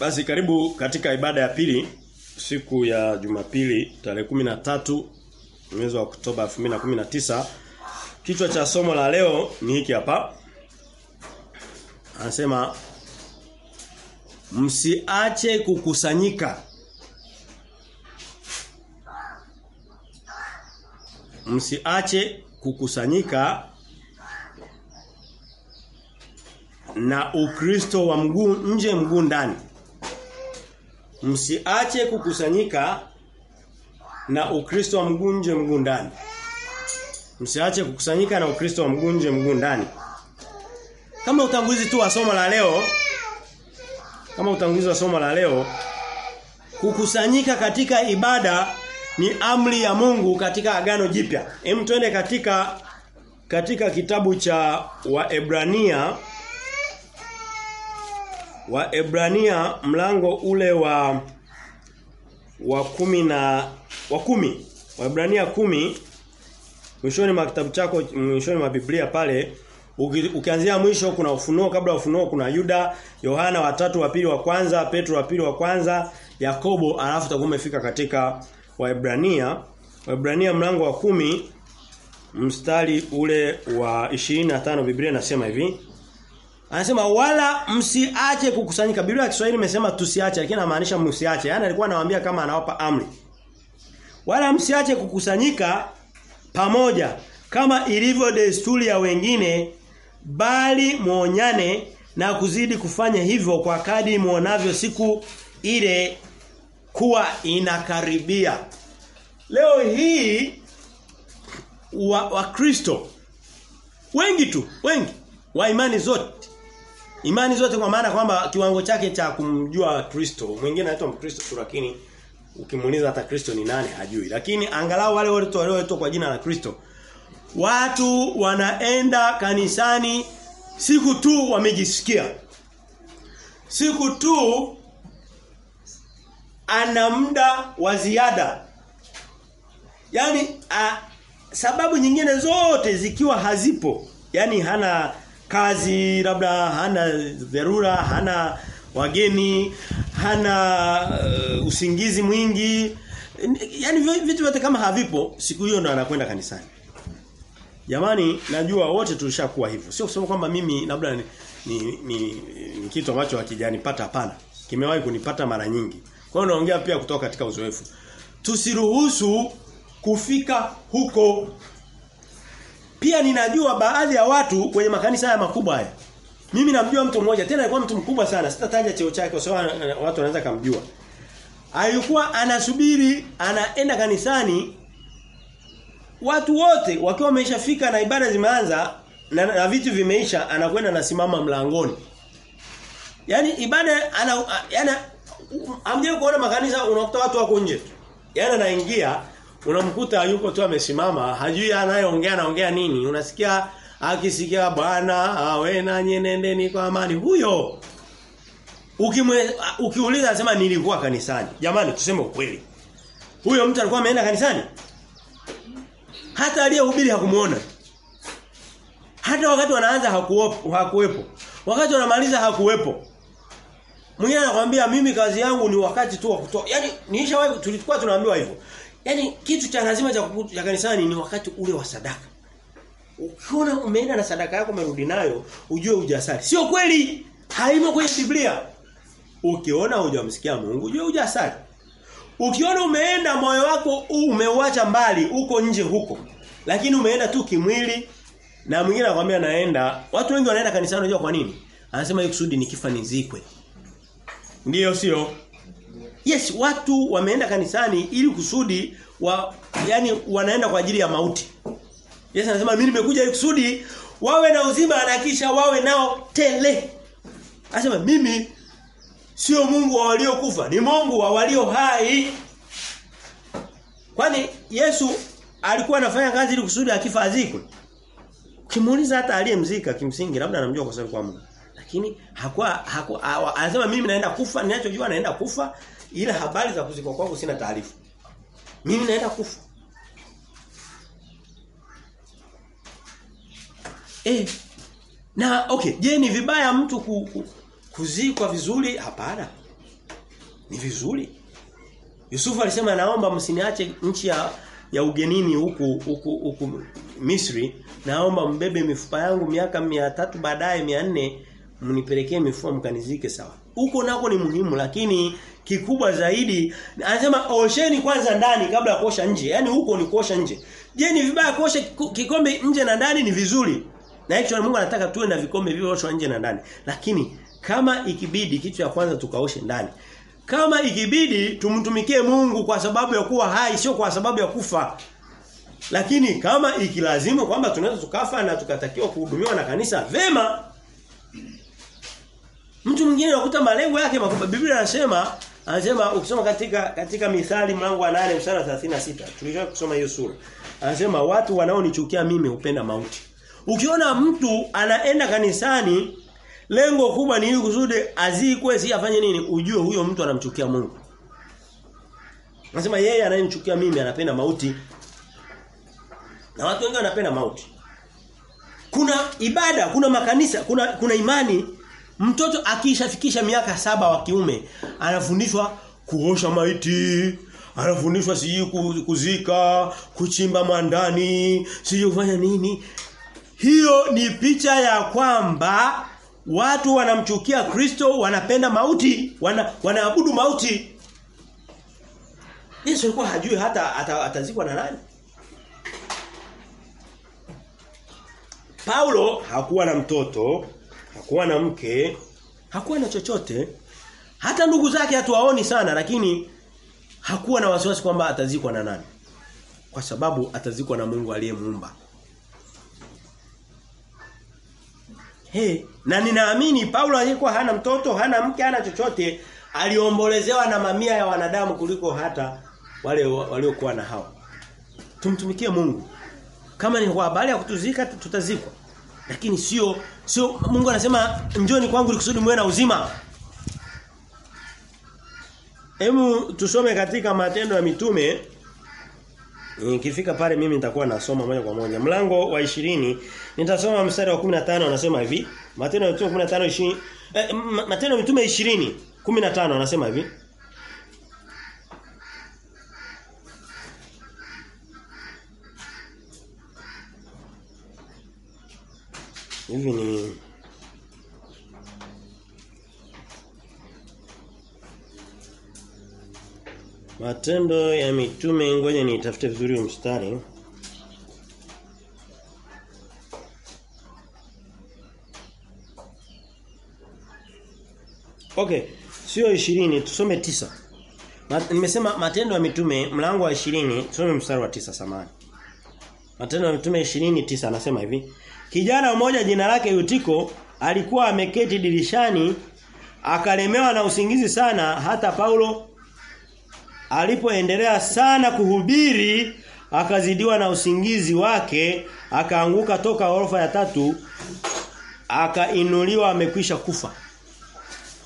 Basi karibu katika ibada ya pili siku ya Jumapili tarehe 13 mwezi wa Oktoba 2019. Kichwa cha somo la leo ni hiki hapa. Anasema msiache kukusanyika. Msiache kukusanyika na Ukristo wa mguu nje mguu ndani. Msiache kukusanyika na Ukristo wa mgunje mguu ndani. Msiache kukusanyika na Ukristo wa mguu nje mguu ndani. Kama utangulizi tu wa somo la leo kama utangulizi wa somo la leo kukusanyika katika ibada ni amri ya Mungu katika agano jipya. Hem katika katika kitabu cha Waebrania Waebrania mlango ule wa wa kumi na wa kumi. Waebrania kumi mwishoni mwa kitabu chako mwishoni mwa Biblia pale uki, ukianzia mwisho kuna ufunuo kabla ufunuo kuna Yuda, Yohana watatu wa pili wa kwanza, Petro wa pili wa kwanza, Yakobo alafu utakuwa umefika katika Waebrania Waebrania mlango wa kumi mstari ule wa 25 Biblia inasema hivi Anasema wala msiache kukusanyika. Biblia ya Kiswahili imesema tusiache lakini anamaanisha msiache. Yaani alikuwa anawaambia kama anawapa amri. Wala msiache kukusanyika pamoja kama ilivyo desturi ya wengine bali muonyane na kuzidi kufanya hivyo kwa kadi muonavyo siku ile kuwa inakaribia. Leo hii wa, wa Kristo wengi tu, wengi wa imani zote Imani zote kwa maana kwamba kiwango chake cha kumjua Kristo, mwingine anaitwa Mkristo tu lakini ukimuuliza hata Kristo ni nani hajui. Lakini angalau wale wote walioitwa kwa jina la Kristo watu wanaenda kanisani siku tu wamejisikia. Siku tu ana muda wa ziada. Yaani sababu nyingine zote zikiwa hazipo. yani hana kazi labda hana dharura hana wageni hana uh, usingizi mwingi. Yani vitu vyote kama havipo siku hiyo ndo anakwenda kanisani. Jamani najua wote tulishakuwa hivyo. Sio kusema kwamba mimi labda ni, ni, ni, ni kitu ambacho hakijanipata hapana. Kimewahi kunipata mara nyingi. Kwa hiyo naongea pia kutoka katika uzoefu. Tusiruhusu kufika huko pia ninajua baadhi ya watu kwenye makanisa haya makubwa haya. Mimi namjua mtu mmoja tena alikuwa mtu mkubwa sana. Sitataja cheo chake kwa sababu watu wanaweza kumjua. Alikuwa anasubiri anaenda kanisani watu wote wakiwa wameshafika na ibada zimeanza na, na vitu vimeisha anakwenda anasimama mlangoni. Yaani ibada ana yana amje kuona makanisa unakuta watu wako nje. Yaani anaingia unamkuta yuko tu amesimama hajui anayeongea anaongea nini. Unasikia akisikia bwana awe nanyi nendeni kwa amani. Huyo ukimwe ukiuliza anasema nilikuwa kanisani. Jamani tuseme ukweli. Huyo mtu alikuwa ameenda kanisani? Hata aliyehubiri hakumuona. Hata wakati wanaanza hakuwepo hakuwepo. Wakati wanamaliza hakuwepo. Mwingine anakuambia mimi kazi yangu ni wakati tu wa kutoa. Yani niishawahi tulikuwa tunaambiwa hivyo Yaani kitu cha lazima cha, ya kanisani ni wakati ule wa sadaka. Ukiona umeenda na sadaka yako umerudi nayo, ujue ujasari. Sio kweli. Haimo kwenye Biblia. Ukiona hujamsikia Mungu, ujue ujasari. Ukiona umeenda moyo wako umeuacha mbali, uko nje huko. Lakini umeenda tu kimwili na mwingine anakuambia naenda. Watu wengi wanaenda kanisani unajua kwa nini? Anasema hiyo kusudi nikifa nizikwe. Ndiyo sio? Yes, watu wameenda kanisani ili kusudi wa yani wanaenda kwa ajili ya mauti. Yesu anasema mimi nimekuja ili kusudi wawe na uzima na kisha wawe nao tele. Anasema mimi sio Mungu wa waliokufa, ni Mungu wa walio hai. Kwani Yesu alikuwa anafanya kazi ili kusudi akifa azikwe. Ukimuuliza hata aliyemzika kimsingi labda anamjua kwa sababu kwa Mungu. Lakini hakuwa hakuwa anasema mimi naenda kufa, ninachojua naenda kufa ila habari za kuzikwa kwangu sina taarifa. Mimi naenda kufa. Eh. Na okay, je ni vibaya mtu ku, ku, kuzikwa vizuri? Hapana. Ni vizuri. Yusufu alisema naomba msiniache nchi ya ya ugenini huku huku huku Misri naomba mbebe mifupa yangu miaka mia tatu baadaye mia nne mnipelekee mifupa mkanizike sawa. Huko nako ni muhimu lakini kikubwa zaidi anasema osheni kwanza ndani kabla ya kuosha nje. Yaani huko ni kuosha nje. Je, ni vibaya kuosha kikombe nje na ndani ni vizuri? Na hicho Mungu anataka tuwe na vikombe vilivyooshwa nje na ndani. Lakini kama ikibidi kitu ya kwanza tukaoshe ndani. Kama ikibidi tumtumikie Mungu kwa sababu ya kuwa hai sio kwa sababu ya kufa. Lakini kama ikilazimu kwamba tunaweza tukafa na tukatakiwa kuhudumiwa na kanisa, vema. Mtu mwingine anakuta malengo yake makubwa. Biblia inasema anasema ukisoma katika katika Mithali mlango wa 8 mstari wa 36. Tulisha kusoma hiyo sura. Anasema watu wanaonichukia mimi hupenda mauti. Ukiona mtu anaenda kanisani lengo kubwa ni ili kusudi azikwe si afanye nini ujue huyo mtu anamchukia Mungu. Anasema yeye anayenichukia mimi anapenda mauti. Na watu wengi wanapenda mauti. Kuna ibada, kuna makanisa, kuna kuna imani mtoto akishafikisha miaka saba wa kiume anafundishwa kuosha maiti, anafundishwa siji kuzika, kuchimba mandani, siji kufanya nini. Hiyo ni picha ya kwamba watu wanamchukia Kristo, wanapenda mauti, wana, wanaabudu mauti. Yesu alikuwa hajui hata atazikwa na nani. Paulo hakuwa na mtoto, hakuwa na mke, hakuwa na chochote. Hata ndugu zake hatuwaoni sana lakini hakuwa na wasiwasi kwamba atazikwa na nani. Kwa sababu atazikwa na Mungu aliyemuumba. He, na ninaamini Paulo alikuwa hana mtoto, hana mke, hana chochote, aliombolezewa na mamia ya wanadamu kuliko hata wale waliokuwa na hao. Tumtumikie Mungu. Kama ni kwa habari ya kutuzika tutazikwa. Lakini sio sio Mungu anasema njoni kwangu nikusudi mwe na uzima. Hebu tusome katika matendo ya mitume Nikifika pale mimi nitakuwa nasoma moja kwa moja. Mlango wa 20 nitasoma mstari wa 15 anasema hivi. Matendo ya Mitume 15 20 eh, Matendo ya Mitume 20 15 anasema hivi. Hivi ni Matendo ya mitume ngoja nitafute vizuri mstari. Okay, sio 20 tusome tisa nimesema matendo ya mitume mlango wa 20 tusome mstari wa tisa samani. Matendo ya mitume 29 anasema hivi. Kijana mmoja jina lake Yutiko alikuwa ameketi dirishani akalemewa na usingizi sana hata Paulo alipoendelea sana kuhubiri akazidiwa na usingizi wake akaanguka toka orofa ya tatu akainuliwa amekwisha kufa.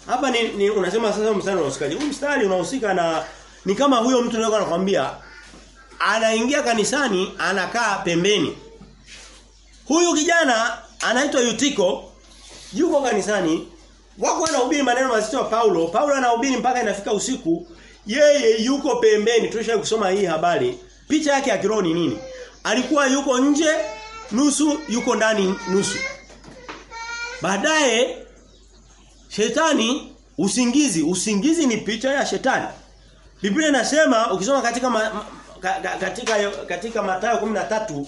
Hapa ni, ni unasema sasa mstari unahusikaje huu mstari unahusika na ni kama huyo mtu ndio anakuambia anaingia kanisani anakaa pembeni huyu kijana anaitwa Yutiko yuko kanisani wako anahubiri maneno mazito ya Paulo. Paulo anahubiri mpaka inafika usiku. Yeye yuko pembeni tulisha kusoma hii habari. Picha yake ya kiroho ni nini? Alikuwa yuko nje nusu yuko ndani nusu. Baadaye shetani usingizi. Usingizi ni picha ya shetani. Biblia inasema ukisoma katika ma, ma, katika katika Mathayo 13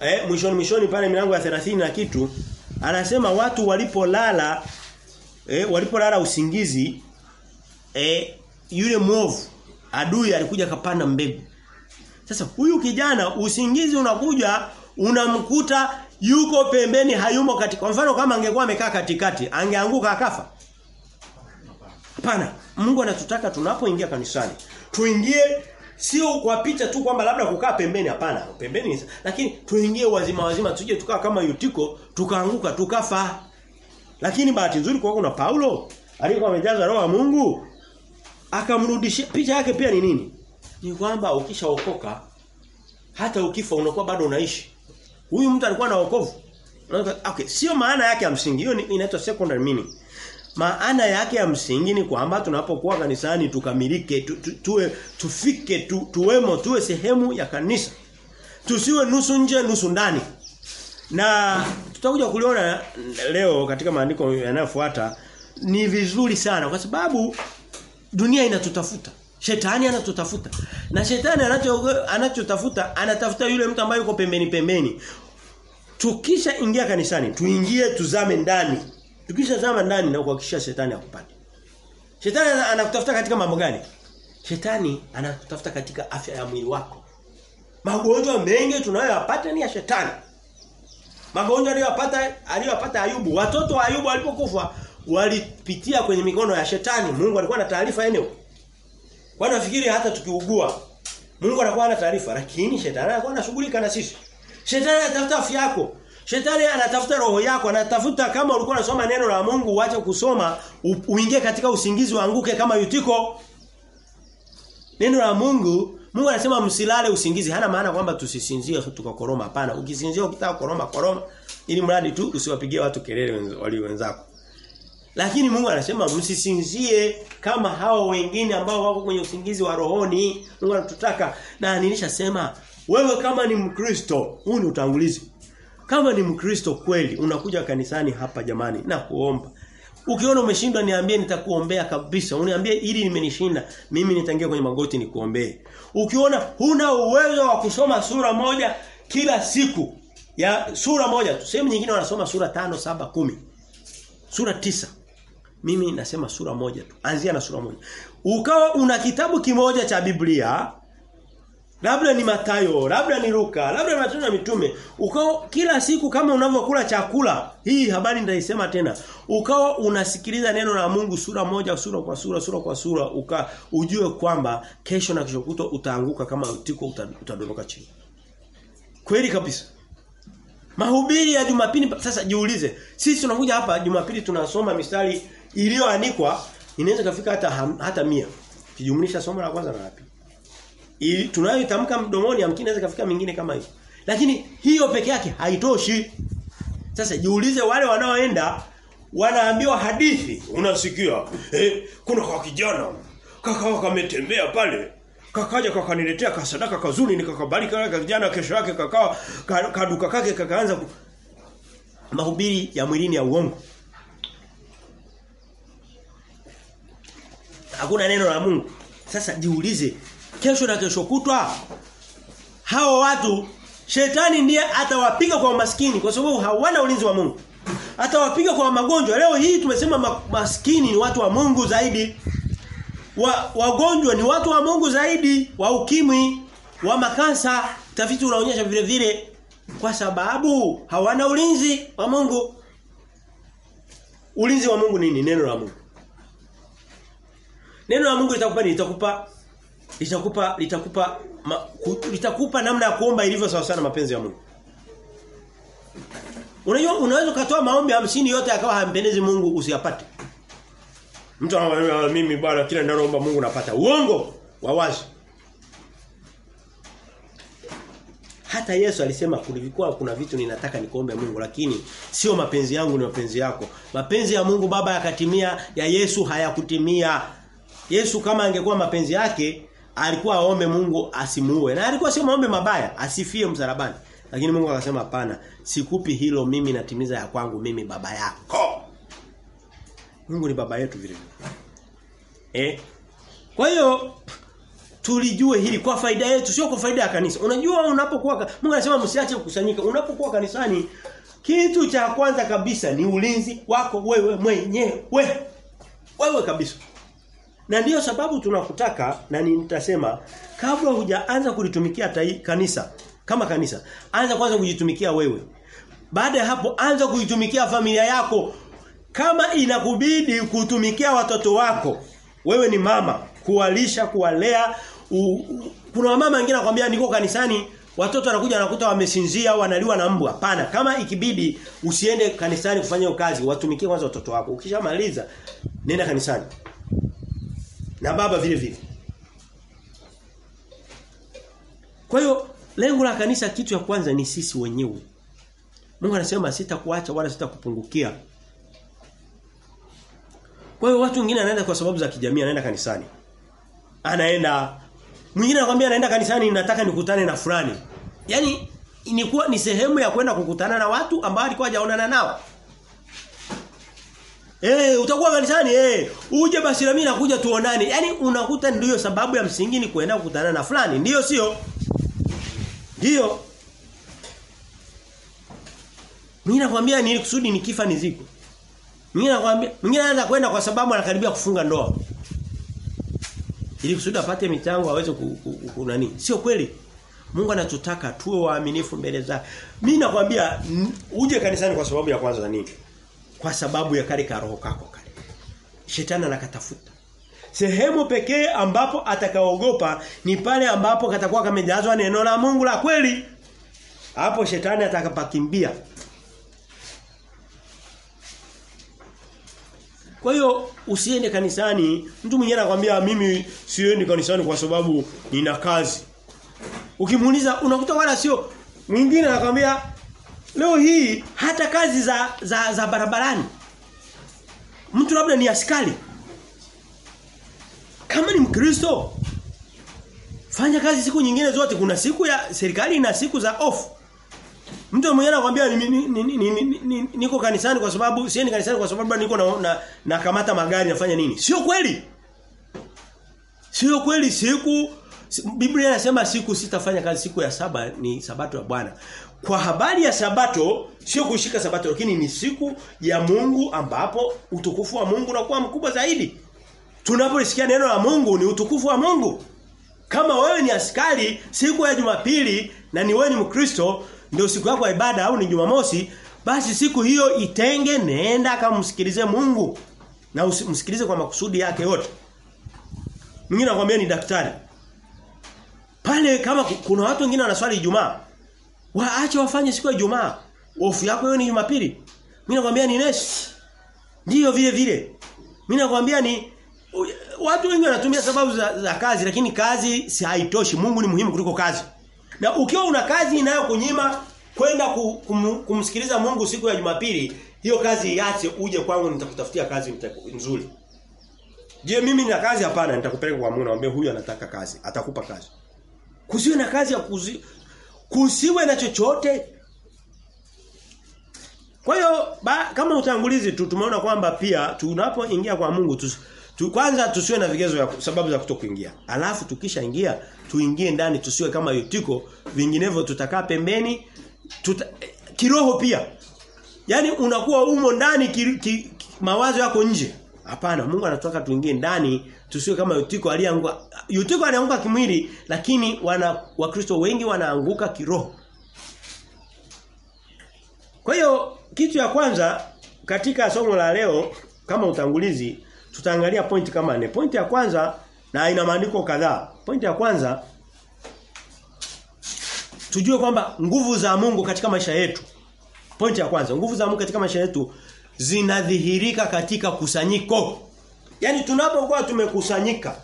eh mwishoni mwishoni pale milango ya 30 na kitu anasema watu walipolala eh walipolala usingizi eh yule mwovu adui alikuja kapanda mbegu. Sasa huyu kijana usingizi unakuja unamkuta yuko pembeni hayumo katika. Kwa mfano kama angekuwa amekaa katikati, angeanguka akafa. Hapana. Mungu anatutaka tunapoingia kanisani, tuingie sio kwa picha tu kwamba labda kukaa pembeni hapana. Pembeni lakini tuingie wazima wazima tuje tukaa kama Yutiko, tukaanguka tukafa. Lakini bahati nzuri kwa kuna Paulo alikuwa amejaza roho ya Mungu akamrudishia picha yake pia ni nini? Ni kwamba ukishaokoka hata ukifa unakuwa bado unaishi. Huyu mtu alikuwa na wokovu. Okay, sio maana yake ya msingi. Hiyo inaitwa secondary meaning. Maana yake ya msingi ni kwamba tunapokuwa kanisani tukamilike tu, tu, tuwe tufike tu, tuwemo tuwe sehemu ya kanisa tusiwe nusu nje nusu ndani na tutakuja kuliona leo katika maandiko yanayofuata ni vizuri sana kwa sababu dunia inatutafuta Shetani anatutafuta. Na shetani anachotafuta anatafuta yule mtu ambaye yuko pembeni pembeni. Tukisha ingia kanisani, tuingie tuzame ndani. Tukisha zama ndani na kuhakikisha shetani akupate. Shetani anakutafuta katika mambo gani? Shetani anakutafuta katika afya ya mwili wako. Magonjwa mengi tunayoyapata ni ya shetani. Magonjwa aliyopata aliyopata Ayubu, watoto wa Ayubu walipokufa walipitia kwenye mikono ya shetani. Mungu alikuwa na taarifa eneo. Kwa nafikiri hata tukiugua Mungu anakuwa na taarifa lakini shetani anakuwa anashughulika na sisi. Shetani anatafuta afya yako. Shetani anatafuta roho yako, anatafuta kama ulikuwa unasoma neno la Mungu uache kusoma, uingie katika usingizi uanguke kama yutiko. Neno la Mungu, Mungu anasema msilale usingizi. Hana maana kwamba tusisinzie tukakoroma hapana. Ukisinzia ukitaka koroma koroma ili mradi tu usiwapigie watu kelele walio wenzako. Lakini Mungu anasema msisinzie kama hao wengine ambao wako kwenye usingizi wa rohoni. Mungu anatutaka na nilishasema wewe kama ni Mkristo, huu ni utangulizi. Kama ni Mkristo kweli unakuja kanisani hapa jamani na kuomba. Ukiona umeshindwa niambie nitakuombea kabisa. Uniambie ili nimenishinda, mimi nitaingia kwenye magoti nikuombee. Ukiona huna uwezo wa kusoma sura moja kila siku ya sura moja tu. Sehemu nyingine wanasoma sura tano, saba, kumi Sura tisa mimi nasema sura moja tu. Anzia na sura moja. Ukawa una kitabu kimoja cha Biblia labda ni Matayo, labda ni Luka, labda ni Matendo ya Mitume. Ukao kila siku kama unavyokula chakula, hii habari nitaisema tena. Ukao unasikiliza neno la Mungu sura moja sura kwa sura sura kwa sura, uka ujue kwamba kesho na kesho kutwa utaanguka kama utiko utadondoka chini. Kweli kabisa. Mahubiri ya Jumapili sasa jiulize. Sisi tunakuja hapa Jumapili tunasoma mistari iliyoandikwa inaweza kufika hata hata mia Kijumlisha somo la kwanza na la pili. Tunayoitamka mdomoni amkini inaweza kafika mingine kama hiyo. Lakini hiyo peke yake haitoshi. Sasa jiulize wale wanaoenda wanaambiwa hadithi. Unasikia? Eh kuna kwa kijana kaka kametembea pale. Kakaja kakaniletea kasadaka kazuri nikakabariki kaka kijana kesho yake kakao kaduka kake kakaanza ku... mahubiri ya mwilini ya uongo. Hakuna neno la Mungu. Sasa jiulize kesho na kesho kutwa hao watu shetani ndiye atawapiga kwa maskini kwa sababu hawana ulinzi wa Mungu. Atawapiga kwa magonjwa. Leo hii tumesema ma maskini ni watu wa Mungu zaidi. Wa, wagonjwa ni watu wa Mungu zaidi. Wa ukimwi wa makansa. Tafiti unaonyesha vile vile kwa sababu hawana ulinzi wa Mungu. Ulinzi wa Mungu nini? Neno la Mungu. Neno la Mungu litakupa nini? Litakupa litakupa litakupa ma, ku, litakupa namna ya kuomba ilivyo sawa sana mapenzi ya Mungu Unajua unaweza ukatoa maombi hamsini yote akawa hampendezi Mungu usiyapate. Mtu anamwambia mimi bwana kila ninaloomba Mungu napata. Uongo wa wazi. Hata Yesu alisema kulikuwa kuna vitu ninataka nikuombe Mungu lakini sio mapenzi yangu ni mapenzi yako. Mapenzi ya Mungu Baba yakatimia ya Yesu hayakutimia. Yesu kama angekuwa mapenzi yake alikuwa aombe Mungu asimuue. Na alikuwa sio maombi mabaya, asifie msalabani. Lakini Mungu akasema hapana, sikupi hilo mimi natimiza ya kwangu mimi baba yako. Mungu ni baba yetu vile vile. Eh? Kwa hiyo tulijue hili kwa faida yetu sio kwa faida ya kanisa. Unajua unapokuwa Mungu anasema msiache kukusanyika. Unapokuwa kanisani kitu cha kwanza kabisa ni ulinzi wako wewe mwenyewe. Wewe kabisa. Na ndiyo sababu tunakutaka na nitasema kabla hujaanza kulitumikia tai, kanisa kama kanisa anza kwanza kujitumikia wewe. Baada ya hapo anza kuitumikia familia yako. Kama inakubidi kutumikia watoto wako, wewe ni mama, kuwalisha, kuwalea, u, u, kuna wamama wengine anakuambia niko kanisani watoto wanakuja wanakuta wamesinzia wanaliwa na mbwa. Hapana, kama ikibidi usiende kanisani kufanya kazi, watumikie kwanza watoto wako. Ukishamaliza nenda kanisani. Na baba vile vile. Kwa hiyo lengo la kanisa kitu ya kwanza ni sisi wenyewe. Mungu anasema sitakuacha wala sitakupungukia. Kwa hiyo watu wengine anaenda kwa sababu za kijamii anaenda kanisani. Anaenda mwingine anakuambia anaenda kanisani nataka nikutane na fulani. Yaani ilikuwa ni sehemu ya kwenda kukutana na watu ambao alikuwa hajaonana nao. Eh, utakuwa kanisani eh. Uje basi na mimi nakuja tuonane. Yaani unakuta ndiyo sababu ya msingi ni kuenda kukutana na fulani. Ndiyo sio? Ndiyo. Mimi nakwambia ni kusudi nikifa niziko. Mimi nakwambia mwingine anaanza kwenda kwa sababu anakaribia kufunga ndoa. Ili kusudi apate michango aweze ku, ku, ku nani? Sio kweli. Mungu anatutaka tuwe waaminifu mbele za. Mimi nakwambia uje kanisani kwa sababu ya kwanza nini? Kwa sababu ya kale karoho kako kale. Shetani anakatafuta. Sehemu pekee ambapo atakaogopa ni pale ambapo katakuwa kamejazwa neno la Mungu la kweli. Hapo shetani atakapakimbia. Kwa hiyo usiende kanisani, mtu mwingine anakuambia mimi siendi kanisani kwa sababu nina kazi. Ukimuuliza unakuta wala sio mwingine anakuambia leo hii hata kazi za za, za barabarani. Mtu labda ni askari. Kama ni Mkristo fanya kazi siku nyingine zote kuna siku ya serikali ina siku za off. Mtu mwingine anakuambia niko kanisani kwa sababu siendi kanisani kwa sababu niko na, na, na kamata magari nafanya nini? Sio kweli. Sio kweli siku Biblia inasema siku sitafanya kazi siku ya saba ni sabato ya Bwana. Kwa habari ya sabato sio kushika sabato lakini ni siku ya Mungu ambapo utukufu wa Mungu unakuwa mkubwa zaidi. Tunapolisikia neno la Mungu ni utukufu wa Mungu. Kama wewe ni askari siku ya Jumapili na ni wewe ni Mkristo ndio siku yako ya ibada au ni Jumamosi basi siku hiyo itenge nenda kamsikilize Mungu na usimsikilize kwa makusudi yake yote. Mwingine anakuambia ni daktari. Pale kama kuna watu wengine wanaswali Ijumaa waache wafanye siku ya Ijumaa. Hofu yako hiyo ni Jumapili. Mimi nakwambia ni Nesh. Ndiyo vile vile. Mimi nakwambia ni watu wengi wanatumia sababu za, za kazi lakini kazi si haitoshi. Mungu ni muhimu kuliko kazi. Na ukiwa una kazi inayokunyima kwenda kum, kumsikiliza Mungu siku ya Jumapili, hiyo kazi iache uje kwangu nitakutafutia kazi nzuri. Je, mimi nina kazi hapana nitakupeleka kwa Mungu naambia huyu anataka kazi, atakupa kazi. Kusiwe na kazi ya kuzi, kusiwe na chochote. Kwa hiyo kama utangulizi tu tumeona kwamba pia tunapoingia kwa Mungu tu, tu kwanza tusiwe na vigezo ya sababu za kutokuingia. Alafu tukishaingia tuingie ndani tusiwe kama yutiko vinginevyo tutakaa pembeni tuta, kiroho pia. yani unakuwa umo ndani ki, ki, ki, mawazo yako nje. Hapana, Mungu anataka tuingie ndani tusiwe kama Yutiko alianguka. Yutiko alianguka kimwili lakini wana Wakristo wengi wanaanguka kiroho. Kwa hiyo kitu ya kwanza katika somo la leo kama utangulizi tutaangalia pointi kama nne. Pointi ya kwanza na ina maandiko kadhaa. Pointi ya kwanza tujue kwamba nguvu za Mungu katika maisha yetu. Pointi ya kwanza, nguvu za Mungu katika maisha yetu zinadhihirika katika kusanyiko. Yaani tunapokuwa tumekusanyika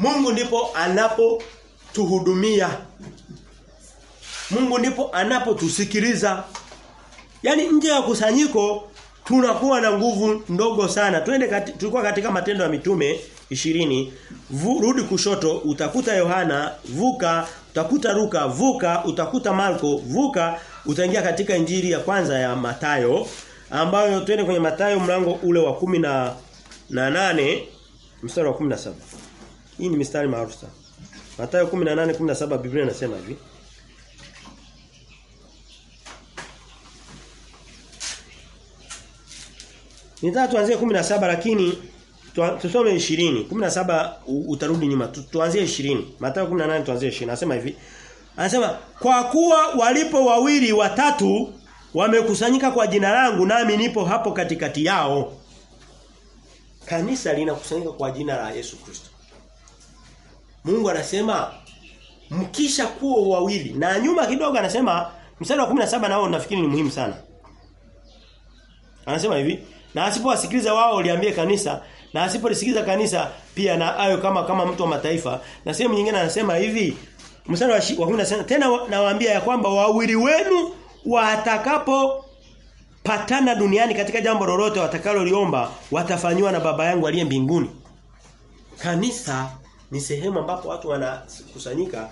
Mungu ndipo anapotuhudumia. Mungu ndipo anapotusikiliza. Yaani nje ya kusanyiko tunakuwa na nguvu ndogo sana. Twende kati, tulikuwa katika matendo ya mitume 20 vu, rudi kushoto utakuta Yohana vuka utakuta Luka vuka utakuta Marko vuka utaingia katika injili ya kwanza ya Matayo ambayo twende kwenye Matayo mlango ule wa kumi na, na nane mstari wa 17 hii ni mistari maarufu sana Matayo 18 17 Biblia inasema hivi Nitaka tuanzie 17 lakini tusome 20. 17 utarudi nyuma. Tuanzie 20. Mathayo 18 tuanzie 20. Anasema hivi. Anasema kwa kuwa walipo wawili watatu wamekusanyika kwa jina langu nami nipo hapo katikati yao. Kanisa linakusanyika kwa jina la Yesu Kristo. Mungu anasema mkisha kuwa wawili na nyuma kidogo anasema mstari wa 17 nao nafikiri ni muhimu sana. Anasema hivi na asipowasikiliza wao liambie kanisa na asipolisikiliza kanisa pia na ayo kama kama mtu wa mataifa na sehemu nyingine anasema hivi mstari wa 17 tena nawaambia ya kwamba wawili wenu watakapo patana duniani katika jambo lolote watakaloliomba watafanywa na baba yangu aliye mbinguni. Kanisa ni sehemu ambapo watu wanakusanyika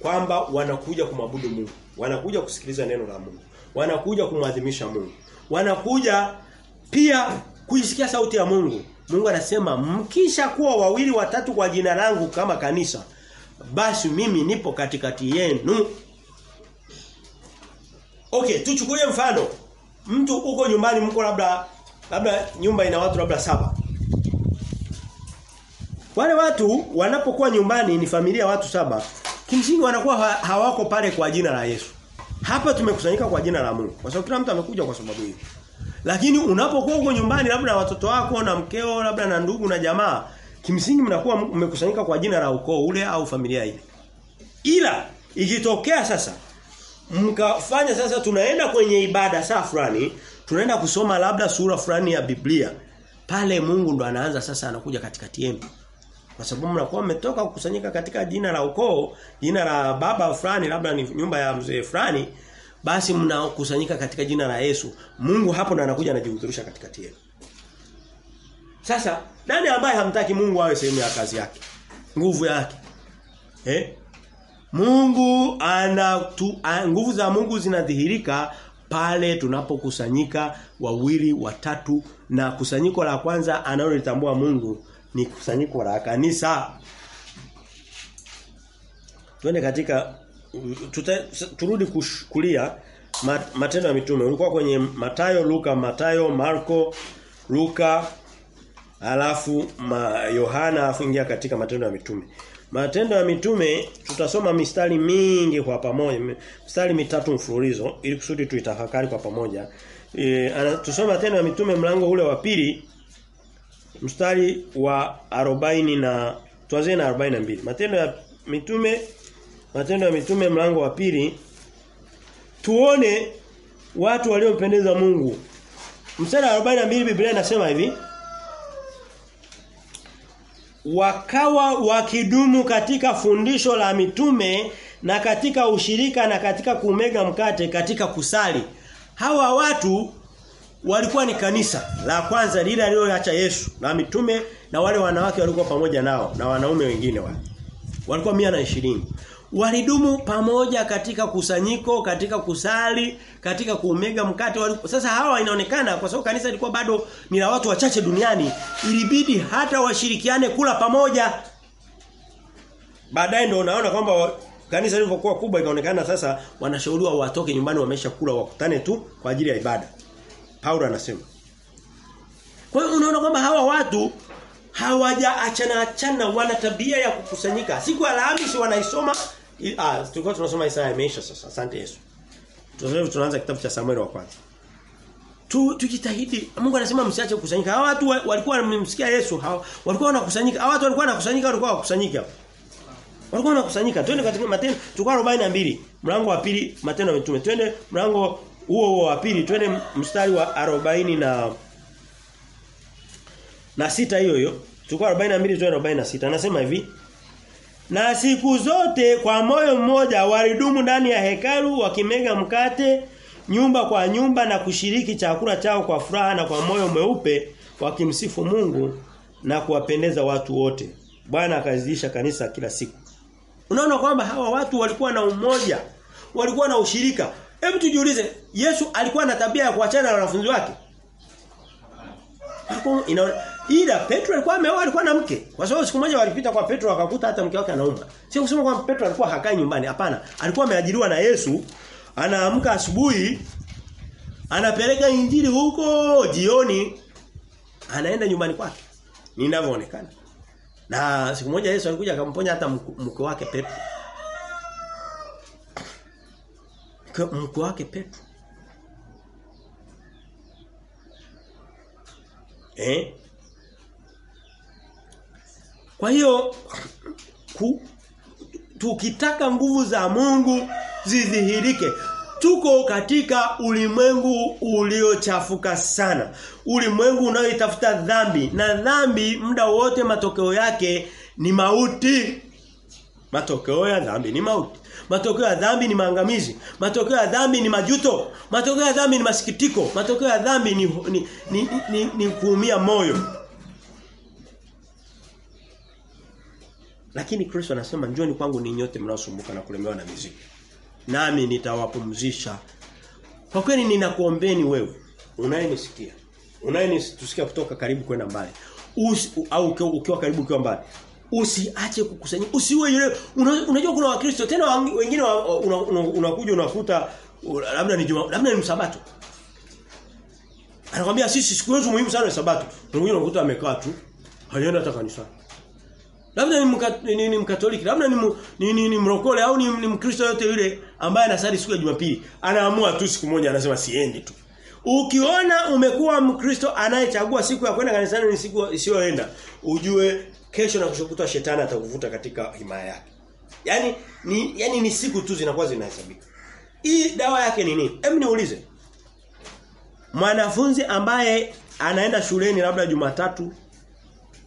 kwamba wanakuja kumwabudu Mungu, wanakuja kusikiliza neno la Mungu, wanakuja kumwadhimisha Mungu. Wanakuja pia kuisikia sauti ya Mungu. Mungu anasema mkisha kuwa wawili watatu kwa jina langu kama kanisa basi mimi nipo katikati yenu. Okay, tuchukulie mfano. Mtu uko nyumbani mko labda labda nyumba ina watu labda saba. Wale watu wanapokuwa nyumbani ni familia watu saba. Kimsingi wanakuwa ha hawako pale kwa jina la Yesu. Hapa tumekusanyika kwa jina la Mungu. Kwa sababu kila mtu amekuja kwa sababu hiyo. Lakini unapokuwa uko nyumbani labda na watoto wako na mkeo labda na ndugu na jamaa, kimsingi mnakuwa mmekusanyika kwa jina la ukoo ule au familia ile. Ila ikitokea sasa mkafanya sasa tunaenda kwenye ibada saa fulani, tunaenda kusoma labda sura fulani ya Biblia. Pale Mungu ndo anaanza sasa anakuja katikati yenu. Kwa sababu mnakuwa mmetoka kukusanyika katika jina la ukoo, jina la baba fulani, labda ni nyumba ya mzee fulani, basi mnakusanyika katika jina la Yesu. Mungu hapo ndo anakuja anajihudhurisha katikati yenu. Sasa nani ambaye hamtaki Mungu awe sehemu ya kazi yake? Nguvu yake. Eh? Mungu ana tu, a, nguvu za Mungu zinadhihirika pale tunapokusanyika wawili watatu na kusanyiko la kwanza analolitambua Mungu ni kusanyiko la kanisa. Tuende katika tuta, turudi kulia matendo ya mitume. Ulikuwa kwenye Matayo, Luka, Matayo, Marko, Luka, alafu Yohana alafu ingia katika matendo ya mitume. Matendo ya mitume tutasoma mistari mingi kwa pamoja, mistari mitatu mfululizo ili kusudi tuitafakari kwa pamoja. E, tusome matendo ya mitume mlango ule wa pili mstari wa 40 na tuanze na 42. Matendo ya mitume Matendo ya mitume mlango wa pili tuone watu waliompendeza Mungu. Mstari wa 42 Biblia inasema hivi wakawa wakidumu katika fundisho la mitume na katika ushirika na katika kumega mkate katika kusali. Hawa watu walikuwa ni kanisa la kwanza lile aliloacha Yesu na mitume na wale wanawake walikuwa pamoja nao na wanaume wengine wale. Walikuwa 120. Walidumu pamoja katika kusanyiko, katika kusali, katika kuumega mkate. Sasa hawa inaonekana kwa sababu kanisa lilikuwa bado ni la watu wachache duniani, ilibidi hata washirikiane kula pamoja. Baadaye ndio unaona kwamba kanisa lilivyokuwa kubwa ikaonekana sasa wanashauriwa watoke nyumbani wamesha kula wakutane tu kwa ajili ya ibada. Paulo anasema. Kwa hiyo unaona kwamba hawa watu hawajaachana achana wana tabia ya kukusanyika. Siku Alhamisi wanaisoma ah tulikuwa tunasoma Isaya imeisha sasa. Asante Yesu. Tunaanza tunaanza kitabu cha Samuel wa kwanza. Tu tujitahidi. Mungu anasema msiache kukusanyika. Hawa watu walikuwa wanamsikia Yesu, hawa walikuwa wanakusanyika. Hawa watu walikuwa wanakusanyika, walikuwa wakusanyika. Walikuwa wanakusanyika. Twende katika Matendo, tulikuwa 42, mlango wa pili Matendo ya Mitume. Twende mlango huo huo wa pili, twende mstari wa 40 na na sita hiyo hiyo. chukua 42 twende 46. Anasema hivi. Na siku zote kwa moyo mmoja walidumu ndani ya hekalu wakimega mkate nyumba kwa nyumba na kushiriki chakula chao kwa furaha na kwa moyo mweupe wakimsifu Mungu na kuwapendeza watu wote. Bwana akazidisha kanisa kila siku. Unaona kwamba hawa watu walikuwa na umoja, walikuwa na ushirika. Hebu tujiulize, Yesu alikuwa na tabia ya kuachana na wanafunzi wake? Ila Petro alikuwa ameoa alikuwa na mke. Kwa sababu siku moja walipita kwa Petro wakakuta hata mke wake anaumwa. Sio kusema kwamba Petro alikuwa hakai nyumbani, hapana. Alikuwa ameajiriwa na Yesu, anaamka asubuhi, anapeleka injili huko jioni anaenda nyumbani kwake. Ninavyoonekana. Na siku moja Yesu alikuja akamponya hata mke wake Petro. Mke wake Petro. Eh? Kwa hiyo ku, tukitaka nguvu za Mungu zidhihirike tuko katika ulimwengu uliochafuka sana. Ulimwengu unaoitafuta dhambi na dhambi muda wote matokeo yake ni mauti. Matokeo ya dhambi ni mauti. Matokeo ya dhambi ni maangamizi. Matokeo ya dhambi ni majuto. Matokeo ya dhambi ni masikitiko. Matokeo ya dhambi ni ni, ni, ni, ni, kuumia moyo. Lakini Kristo anasema njoni kwangu ni nyote mnaosumbuka na kulemewa na mizigo. Nami nitawapumzisha. Kwa kweli ninakuombeni wewe unayenisikia. Unayenisikia kutoka karibu kwenda mbali. Usi, au ukiwa, karibu ukiwa mbali. Usiache kukusanyika. Usiwe yule unajua kuna wakristo tena wengine unakuja una, una, una labda ni juma labda ni msabato. Anakuambia sisi siku yetu muhimu sana ni sabato. Wengine unakuta amekaa tu. Hajaenda hata kanisani. Labda ni, mka, ni, ni mkatoliki, labda ni, ni, ni, ni mrokole au ni, ni mkristo yote yule ambaye anasali siku ya Jumapili. Anaamua tu siku moja anasema siendi tu. Ukiona umekuwa mkristo anayechagua siku ya kwenda kanisani ni siku isiyoenda, ujue kesho na kushukutwa shetani atakuvuta katika himaya yake. Yaani ni yani ni siku tu zinakuwa zinahesabika. Hii dawa yake ni nini? Hebu niulize. Mwanafunzi ambaye anaenda shuleni labda Jumatatu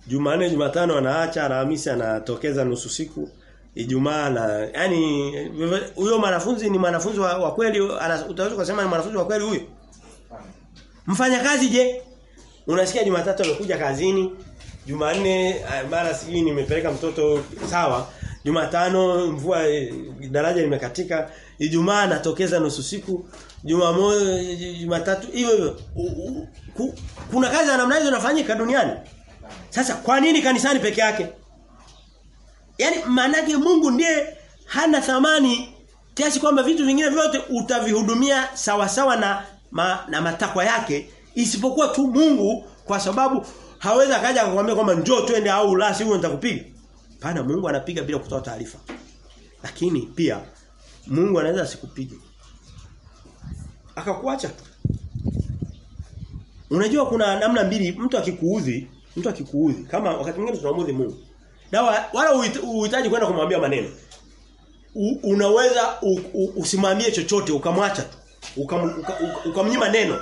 Jumanne Jumatano anaacha, Alhamisi anatokeza nusu siku, Ijumaa na yani huyo mwanafunzi ni mwanafunzi wa, wa kweli utaweza kusema ni mwanafunzi wa kweli huyo? Mfanya kazi je? Unasikia Jumatatu amekuja kazini, Jumanne mara sijui nimepeleka mtoto sawa, Jumatano mvua daraja limekatika, Ijumaa anatokeza nusu siku, Jumamosi Jumatatu hivyo hivyo. Kuna kazi za namna hizo zinafanyika duniani. Sasa kwa nini kanisani peke yake? Yaani manake Mungu ndiye hana thamani kiasi kwamba vitu vingine vyote utavihudumia sawa sawa na ma, na matakwa yake isipokuwa tu Mungu kwa sababu hawezi akaja akakwambia kwamba njoo twende au la sivyo nitakupiga. Pana Mungu anapiga bila kutoa taarifa. Lakini pia Mungu anaweza asikupige. Akakuacha tu. Unajua kuna namna mbili mtu akikuudhi mtu akikuudhi kama wakati mwingine tunamuudhi Mungu. Dawa wala uhitaji kwenda kumwambia maneno. U, unaweza u, u, usimwambie chochote ukamwacha tu. Ukam, uka, uka, ukamnyima neno.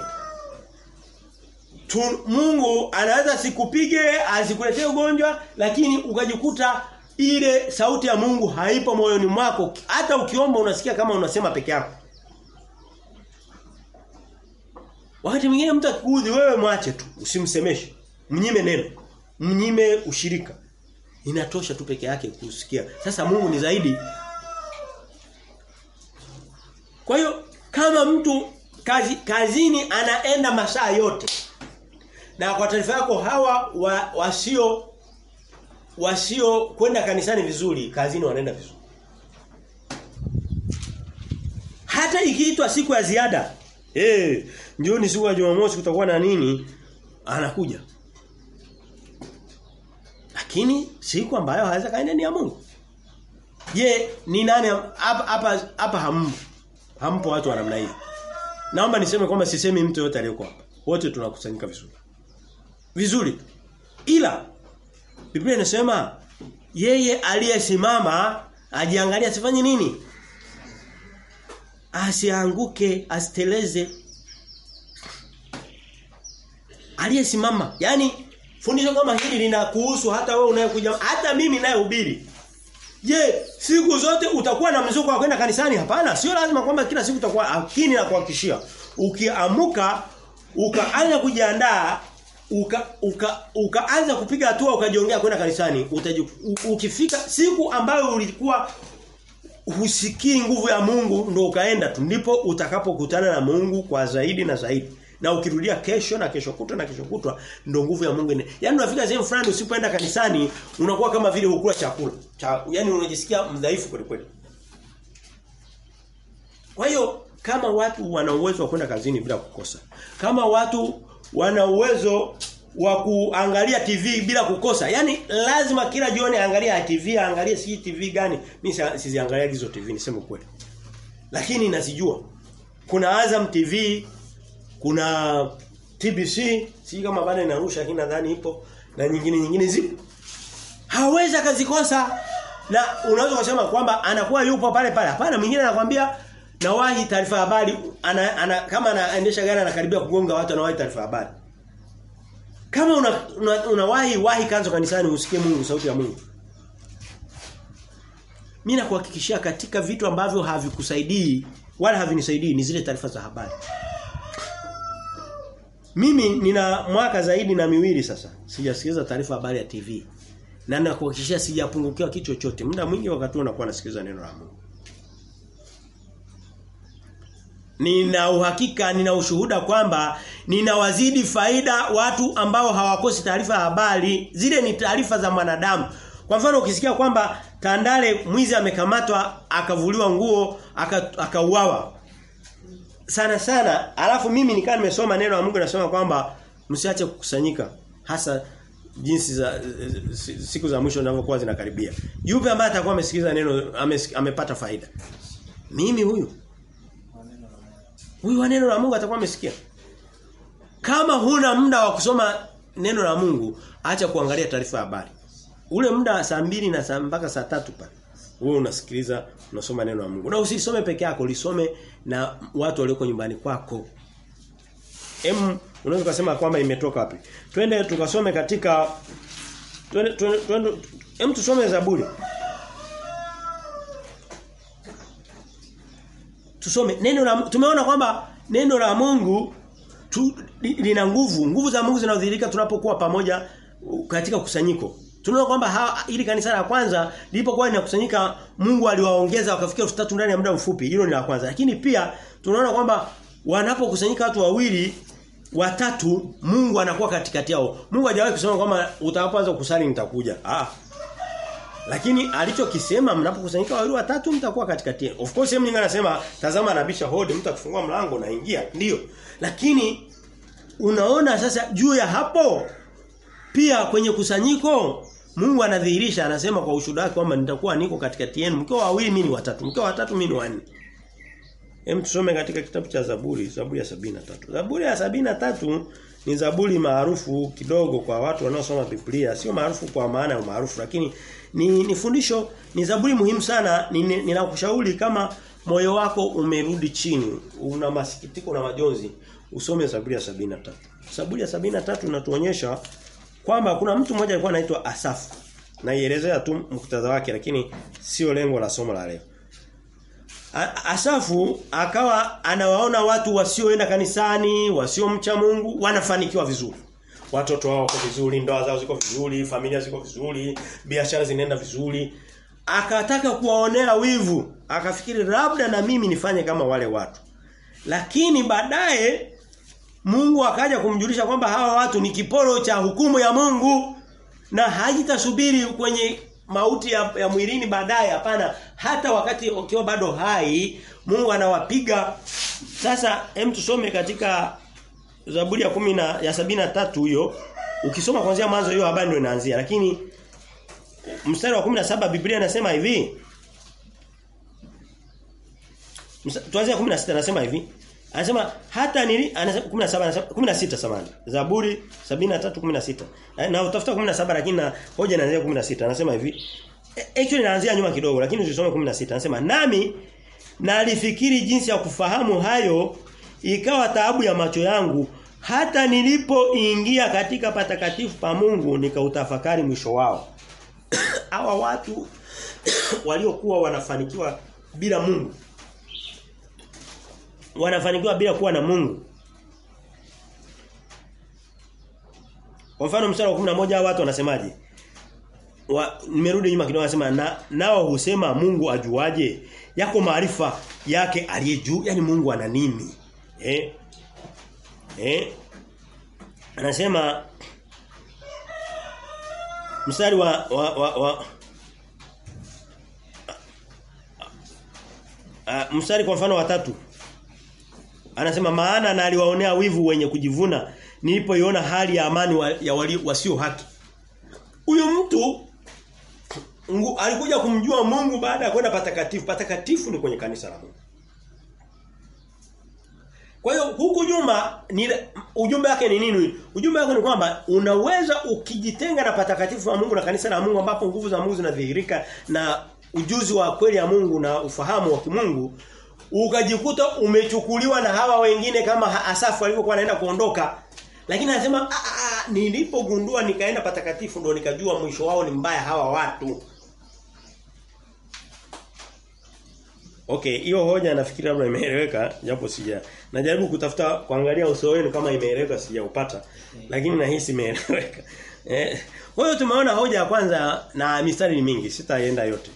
Tu, Mungu anaweza sikupige, asikuletee ugonjwa lakini ukajikuta ile sauti ya Mungu haipo moyoni mwako hata ukiomba unasikia kama unasema peke yako. Wakati mwingine mtu akikuudhi wewe mwache tu, usimsemeshe. Mnyime neno. Mnyime ushirika. Inatosha tu peke yake kusikia. Sasa Mungu ni zaidi. Kwa hiyo kama mtu kazi, kazini anaenda masaa yote. Na kwa taarifa yako hawa wa, wasio wasio kwenda kanisani vizuri, kazini wanaenda vizuri. Hata ikiitwa siku ya ziada. Eh, hey, njoo ni siku ya Jumamosi kutakuwa na nini? Anakuja. Lakini siku ambayo haweza kaenda ni ya Mungu. Je, ni nani hapa hapa hapa hampo? Hampo watu wa namna hii. Naomba niseme kwamba sisemi mtu yote aliyeko hapa. Wote tunakusanyika vizuri. Vizuri. Ila Biblia inasema yeye aliyesimama ajiangalia asifanye nini? Asianguke, asiteleze. Aliyesimama, yani fundisho kama hili linakuhusu hata wewe unayekuja hata mimi nayehubiri. Je, siku zote utakuwa na mzuko wa kwenda kanisani? Hapana, sio lazima kwamba kila siku utakuwa akini na kuhakikishia. Ukiamuka ukaanza kujiandaa uka, uka, ukaanza kupiga hatua ukajiongea kwenda kanisani utaji, ukifika siku ambayo ulikuwa husikii nguvu ya Mungu ndio ukaenda tu ndipo utakapokutana na Mungu kwa zaidi na zaidi na ukirudia kesho na kesho kutwa na kesho kutwa ndo nguvu ya Mungu ina. Yaani unafika sehemu fulani usipoenda kanisani unakuwa kama vile hukula chakula. Cha, yaani unajisikia mdhaifu kweli kweli. Kwa hiyo kama watu wana uwezo wa kwenda kazini bila kukosa. Kama watu wana uwezo wa kuangalia TV bila kukosa. Yaani lazima kila jioni angalia TV, angalie si TV gani. Mimi siziangalia hizo TV niseme kweli. Lakini nazijua. Kuna Azam TV, kuna TBC, si kama bado inarusha lakini nadhani ipo na nyingine nyingine zipo. Hawezi akazikosa. Na unaweza kusema kwamba anakuwa yupo pale pale. Hapana, mwingine anakuambia nawahi taarifa habari ana, ana, kama anaendesha gari anakaribia kugonga watu anawahi taarifa habari. Kama una, una, unawahi wahi kanzo kanisani usikie Mungu sauti ya Mungu. Mimi nakuhakikishia katika vitu ambavyo havikusaidii wala havinisaidii ni zile taarifa za habari. Mimi nina mwaka zaidi na miwili sasa. Sijasikiliza taarifa habari ya TV. Na nakuhakikishia sijapungukiwa kitu chochote. Muda mwingi wakati unakuwa nasikiliza neno la Mungu. Nina uhakika, nina ushuhuda kwamba ninawazidi faida watu ambao hawakosi taarifa habari. Zile ni taarifa za mwanadamu. Kwa mfano ukisikia kwamba Tandale mwizi amekamatwa akavuliwa nguo akauawa. Aka sana sana alafu mimi nikaa nimesoma neno la Mungu nasema kwamba msiache kukusanyika hasa jinsi za siku za mwisho zinavyokuwa zinakaribia. Yupi ambaye atakuwa amesikiza neno ame, amepata faida? Mimi huyu. Huyu wa neno la Mungu atakuwa amesikia. Kama huna muda wa kusoma neno la Mungu, acha kuangalia taarifa habari. Ule muda saa mbili na saa mpaka saa tatu pale. Wewe unasikiliza, unasoma neno la Mungu. Na usisome peke yako, lisome na watu walioko nyumbani kwako. Em unaweza kusema kwamba imetoka wapi? Twende tukasome katika twende twende em tusome Zaburi. Tusome neno la tumeona kwamba neno la Mungu tu, lina nguvu. Nguvu za Mungu zinadhihirika tunapokuwa pamoja katika kusanyiko. Tunaona kwamba ili kanisa la kwanza lilipokuwa linakusanyika Mungu aliwaongeza wakafikia 3000 ndani ya muda mfupi. Hilo ni la kwanza. Lakini pia tunaona kwamba wanapokusanyika watu wawili watatu Mungu anakuwa katikati yao. Mungu hajawahi kusema kwamba utakapoanza kusali nitakuja. Ah. Lakini alichokisema mnapokusanyika wawili watatu mtakuwa katikati. Of course yeye mlinga anasema tazama anabisha hodi mtu akifungua mlango na ingia. Ndio. Lakini unaona sasa juu ya hapo pia kwenye kusanyiko Mungu anadhihirisha anasema kwa ushuhuda wake kwamba nitakuwa niko katikati yenu. Mkiwa wawili mimi ni watatu. Mkiwa watatu mimi ni wanne. Hem tusome katika kitabu cha Zaburi, Zaburi ya sabina tatu. Zaburi ya sabina tatu ni zaburi maarufu kidogo kwa watu wanaosoma Biblia, sio maarufu kwa maana ya maarufu lakini ni, ni fundisho, ni zaburi muhimu sana. Ninakushauri ni kama moyo wako umerudi chini, una masikitiko na majonzi, usome Zaburi ya sabina tatu. Zaburi ya sabina tatu inatuonyesha kwamba kuna mtu mmoja alikuwa anaitwa Asafu. Naielezea tu muktadha wake lakini sio lengo la somo la leo. Asafu akawa anawaona watu wasioenda kanisani, wasiomcha Mungu, wanafanikiwa vizuri. Watoto wao wako vizuri, ndoa zao ziko vizuri, familia ziko vizuri, biashara zinaenda vizuri. Akataka kuwaonea wivu, akafikiri labda na mimi nifanye kama wale watu. Lakini baadaye Mungu akaja kumjulisha kwamba hawa watu ni kiporo cha hukumu ya Mungu na hajitasubiri kwenye mauti ya, ya mwilini baadaye hapana. Hata wakati ukiwa bado hai Mungu anawapiga. Sasa hem tusome katika Zaburi ya kumi na ya sabina tatu hiyo. Ukisoma kuanzia mwanzo hiyo habari ndio inaanzia. Lakini mstari wa 17 Biblia inasema hivi. Tuanzia 16 anasema hivi Anasema hata nili anasema 17 anasema 16 samani. Zaburi 73:16. Na utafuta 17 lakini na hoja inaanzia 16. Anasema hivi. Actually inaanzia nyuma kidogo lakini usisome 16. Anasema nami nalifikiri jinsi ya kufahamu hayo ikawa taabu ya macho yangu hata nilipoingia katika patakatifu pa Mungu nikautafakari mwisho wao. Hawa watu waliokuwa wanafanikiwa bila Mungu wanafanikiwa bila kuwa na Mungu. Kwa mfano mstari wa 11 watu wanasemaje? Wa, nimerudi nyuma kidogo nasema na, nao husema Mungu ajuaje? Yako maarifa yake aliye juu, yani Mungu ana nini? Eh? Eh? Anasema mstari wa wa, wa, wa Uh, mstari kwa mfano wa tatu Anasema maana na aliwaonea wivu wenye kujivuna nilipoiona hali ya amani wa, ya wali, wasio haki. Huyu mtu ngu, alikuja kumjua Mungu baada ya kwenda patakatifu. Patakatifu ni kwenye kanisa la Mungu. Kwa hiyo huku nyuma ni ujumbe wake ni nini? Ujumbe wake ni kwamba unaweza ukijitenga na patakatifu wa Mungu na kanisa la Mungu ambapo nguvu za Mungu zinadhihirika na ujuzi wa kweli ya Mungu na ufahamu wa kimungu ukajikuta umechukuliwa na hawa wengine kama Asafu alivyokuwa anaenda kuondoka lakini anasema nilipogundua nikaenda patakatifu ndo nikajua mwisho wao ni mbaya hawa watu Okay, hiyo hoja nafikiri labda imeeleweka japo sija. Najaribu kutafuta kuangalia uso wenu kama imeeleweka sijaupata. Lakini nahisi imeeleweka. Eh, hoyo tumeona hoja ya kwanza na mistari ni mingi, sitaenda yote.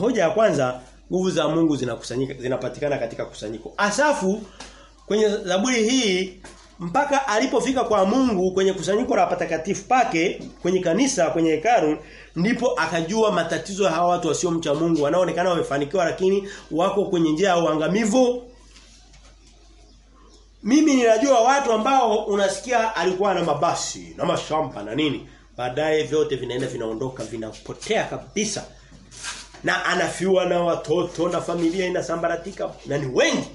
Hoja ya kwanza nguvu za Mungu zinakusanyika zinapatikana katika kusanyiko. Asafu kwenye Zaburi hii mpaka alipofika kwa Mungu kwenye kusanyiko la patakatifu pake kwenye kanisa kwenye hekalu ndipo akajua matatizo ya hawa watu wasiomcha Mungu wanaoonekana wamefanikiwa lakini wako kwenye njia ya uangamivu. Mimi ninajua watu ambao unasikia alikuwa na mabasi na mashamba na nini. Baadaye vyote vinaenda vinaondoka vinapotea kabisa na anafiwa na watoto na familia inasambaratika na ni wengi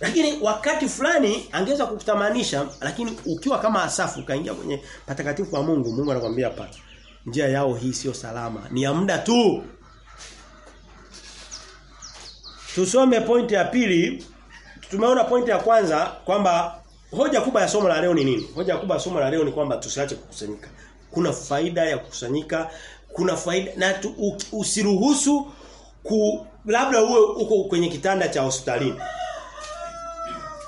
lakini wakati fulani angeweza kukutamanisha lakini ukiwa kama asafu ukaingia kwenye patakatifu wa Mungu Mungu anakuambia hapa Njia yao hii sio salama. Ni ya muda tu. Tusome pointi ya pili. Tumeona pointi ya kwanza kwamba hoja kubwa ya somo la leo ni nini? Hoja kubwa ya somo la leo ni kwamba tusiache kukusanyika. Kuna faida ya kukusanyika, kuna faida na tu, u, usiruhusu ku labda uwe uko kwenye kitanda cha hospitalini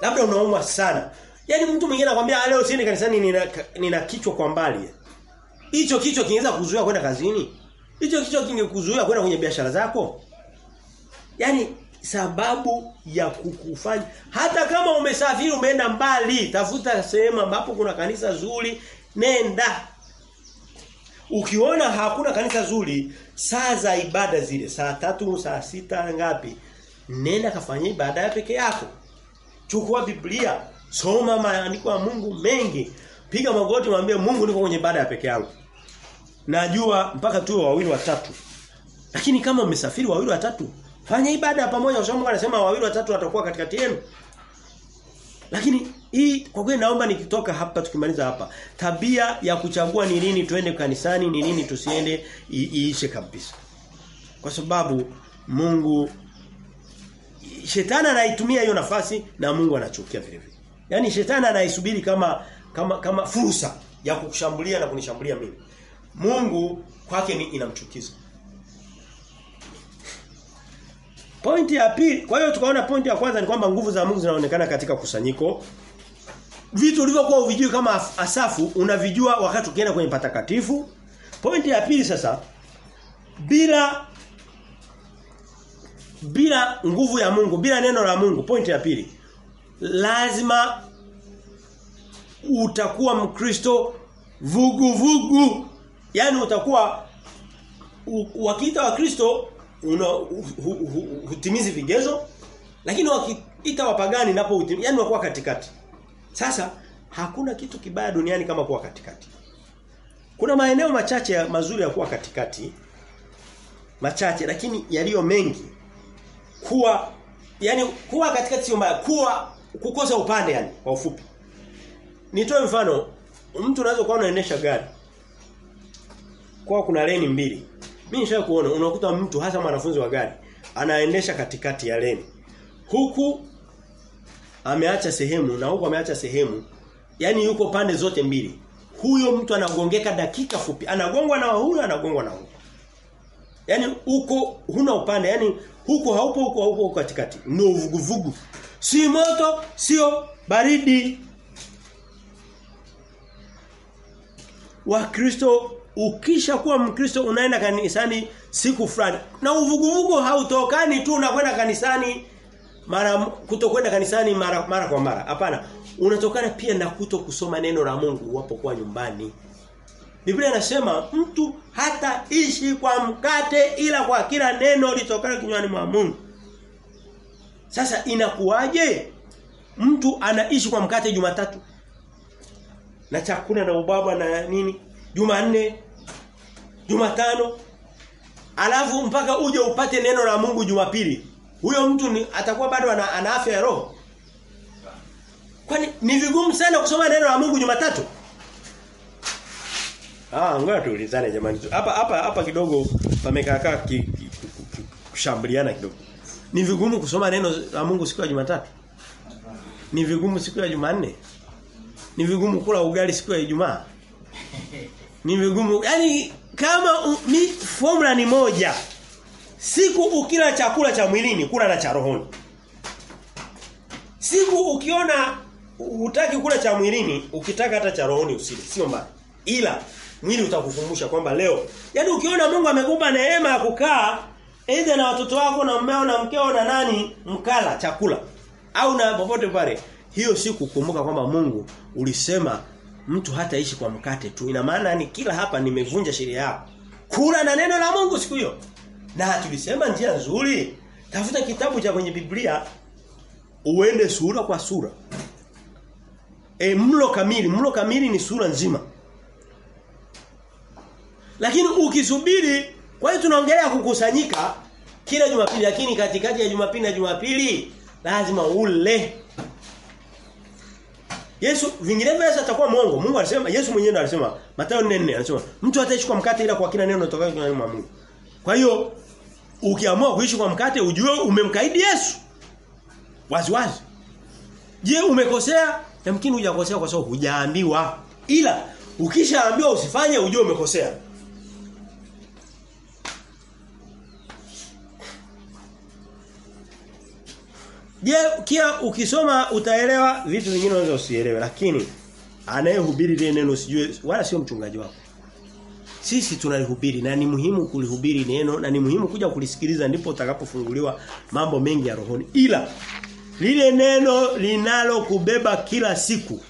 labda unaumwa sana. Yaani mtu mwingine anakuambia leo sieni kanisani nina, nina kichwa kwa mbali. Hicho kichwa kingeweza kuzuia kwenda kazini. Hicho kichwa kingekuzuia kwenda kwenye biashara zako. Yaani sababu ya kukufanya hata kama umesafiri umeenda mbali tafuta sehemu ambapo kuna kanisa zuri nenda ukiona hakuna kanisa zuri saa za ibada zile saa tatu saa sita ngapi nenda kafanye ibada ya peke yako chukua Biblia, soma maandiko ya Mungu mengi. Piga magoti mwambie Mungu niko kwenye ibada ya peke yangu. Najua mpaka tuwe wawili watatu. Lakini kama umesafiri wawili watatu, fanya ibada pamoja kwa sababu Mungu anasema wawili watatu watakuwa katikati yenu. Lakini hii kwa kweli naomba nikitoka hapa tukimaliza hapa, tabia ya kuchagua ni nini tuende kanisani, ni nini tusiende iishe kabisa. Kwa sababu Mungu shetani anaitumia hiyo nafasi na Mungu anachukia vile vile. Yaani shetani anaisubiri kama kama kama fursa ya kukushambulia na kunishambulia mimi. Mungu kwake ni inamchukiza. Pointi ya pili, kwa hiyo tukaona pointi ya kwanza ni kwamba nguvu za Mungu zinaonekana katika kusanyiko. Vitu ulivyokuwa uvijui kama asafu unavijua wakati ukienda kwenye patakatifu. Pointi ya pili sasa bila bila nguvu ya Mungu, bila neno la Mungu, pointi ya pili. Lazima utakuwa Mkristo vugu vugu. Yaani utakuwa wakiita wa Kristo una hu, hu, hu, hutimizi vigezo lakini wakiita wapagani napo hutimizi yani wakuwa katikati. Sasa hakuna kitu kibaya duniani kama kuwa katikati. Kuna maeneo machache mazuri ya kuwa katikati machache lakini yaliyo mengi. Kuwa yani kuwa katikati sio mbaya kuwa kukosa upande yani kwa ufupi. Nitoe mfano mtu unaweza kuwa unaendesha gari kwa kuna leni mbili. Mimi nishakuona kuona unakuta mtu hasa mwanafunzi wa gari anaendesha katikati ya leni. Huku ameacha sehemu na huko ameacha sehemu. Yani yuko pande zote mbili. Huyo mtu anagongeka dakika fupi. Anagongwa na huyo anagongwa na huyo. Yani uko huna upande. Yani huko haupo huko huko katikati. Ni uvuguvugu. si moto sio baridi. Wakristo ukisha kuwa mkristo unaenda kanisani siku fulani. Na uvuguvugu hautokani tu unakwenda kanisani mara kutokwenda kanisani mara mara kwa mara hapana unatokana pia na kuto kusoma neno la Mungu unapokuwa nyumbani Biblia inasema mtu hata ishi kwa mkate ila kwa kila neno litokalo kinywani mwa Mungu. Sasa inakuwaje? Mtu anaishi kwa mkate Jumatatu na chakula na ubaba na nini? Jumanne, Jumatano. Alafu mpaka uje upate neno la Mungu Jumapili. Huyo mtu ni, atakuwa bado ana, afya ya roho. Kwani ni vigumu sana kusoma neno la Mungu Jumatatu? Ah, ngoja tuulizane jamani. Hapa hapa hapa kidogo pamekaa kushambuliana kidogo. Ni vigumu kusoma neno la Mungu siku ya Jumatatu? Ni vigumu siku ya Jumanne? Ni vigumu kula ugali siku ya Ijumaa? Ni vigumu. Yaani kama mi, formula ni moja. Siku ukila chakula cha mwilini, kula na cha rohoni. Siku ukiona hutaki kula cha mwilini, ukitaka hata cha rohoni usile. Sio mbaya. Ila mwili utakukumbusha kwamba leo, yaani ukiona Mungu amekupa neema ya kukaa aidha na watoto wako na mmeo na mkeo na nani mkala chakula au na popote pale, hiyo si kukumbuka kwamba Mungu ulisema mtu hataishi kwa mkate tu. Ina maana ni kila hapa nimevunja sheria yako. Kula na neno la Mungu siku hiyo. Na tulisema njia nzuri. Tafuta kitabu cha kwenye Biblia uende sura kwa sura. E, mlo kamili, mlo kamili ni sura nzima. Lakini ukisubiri, kwa hiyo tunaongelea kukusanyika kila Jumapili lakini katikati ya Jumapili na Jumapili lazima ule. Yesu vinginevyo Yesu atakuwa mwongo. Mungu alisema Yesu mwenyewe alisema Mathayo 4:4 anasema mtu hataishi kwa mkate ila kwa kila neno kutoka kwa Mungu. Kwa hiyo ukiamua kuishi kwa mkate ujue umemkaidi Yesu. Wazi wazi. Je, umekosea? Yamkini hujakosea kwa sababu hujaambiwa. Ila ukishaambiwa usifanye ujue umekosea. Je, kia ukisoma utaelewa vitu vingine unaweza usielewe lakini anayehubiri neno sijue wala sio mchungaji wako. Sisi tunalihubiri na ni muhimu kulihubiri neno na ni muhimu kuja kulisikiliza ndipo utakapofunguliwa mambo mengi ya rohoni. Ila lile neno linalokubeba kila siku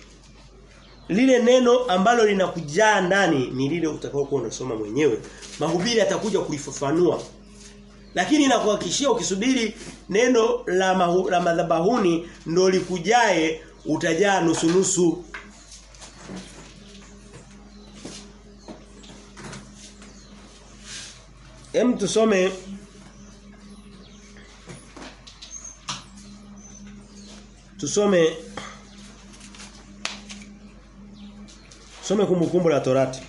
lile neno ambalo linakujaa ndani ni lile utakao kuwa unasoma mwenyewe. Mahubiri atakuja kulifafanua. Lakini nakuhakikishia ukisubiri neno la, mahu, la madhabahuni ndio likujae utajaa nusu nusu. Hem tusome Tusome Tusome kumbukumbu la Torati.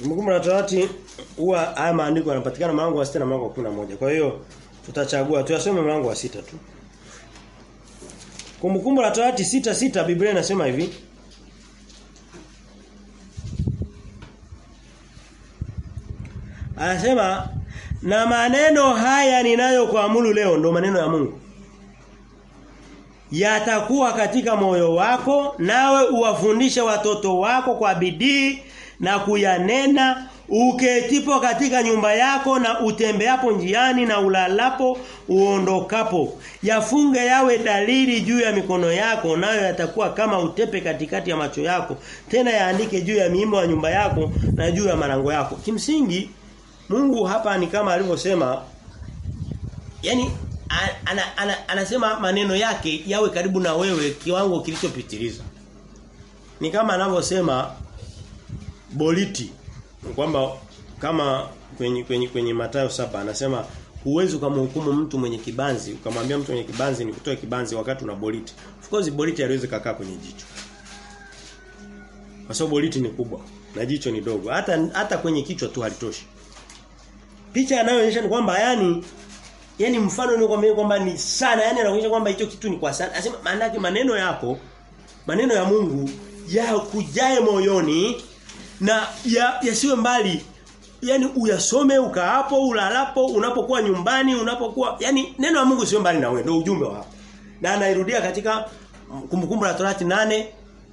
Kumbukumbu la Torati huwa haya maandiko yanapatikana mlango wa 6 na mlango wa 11. Kwa hiyo tutachagua tuyasome mlango wa sita tu. Kumbukumbu la Torati sita sita Biblia inasema hivi. Anasema na maneno haya ninayokuamuru leo ndo maneno ya Mungu. Yatakuwa katika moyo wako nawe uwafundishe watoto wako kwa bidii na kuyanena uketipo katika nyumba yako na utembeapo njiani na ulalapo uondokapo. Yafunge yawe dalili juu ya mikono yako nayo yatakuwa kama utepe katikati ya macho yako. Tena yaandike juu ya miimo ya nyumba yako na juu ya malango yako. Kimsingi Mungu hapa ni kama alivyosema yani ana, ana, anasema maneno yake yawe karibu na wewe kiwango kilichopitiliza. Ni kama anavyosema boliti kwamba kama kwenye kwenye kwenye Mathayo saba anasema huwezi kumhukumu mtu mwenye kibanzi ukamwambia mtu mwenye kibanzi ni kutoa kibanzi wakati una boliti. Of course boliti haiwezi kukaa kwenye jicho. Kwa sababu boliti ni kubwa na jicho ni dogo. Hata hata kwenye kichwa tu halitoshi picha anayoonyesha ni kwamba yani yani mfano ni kwamba kwamba ni sana. Yani anaonyesha kwamba hicho kitu ni kwa sana. Anasema maana maneno yako maneno ya Mungu ya kujae moyoni na yasiwe ya mbali. Yani uyasome ukaapo ulalapo unapokuwa nyumbani unapokuwa yani neno la Mungu sio mbali na wewe ndio ujumbe wa hapo. Na anairudia katika kumbukumbu la Torati nane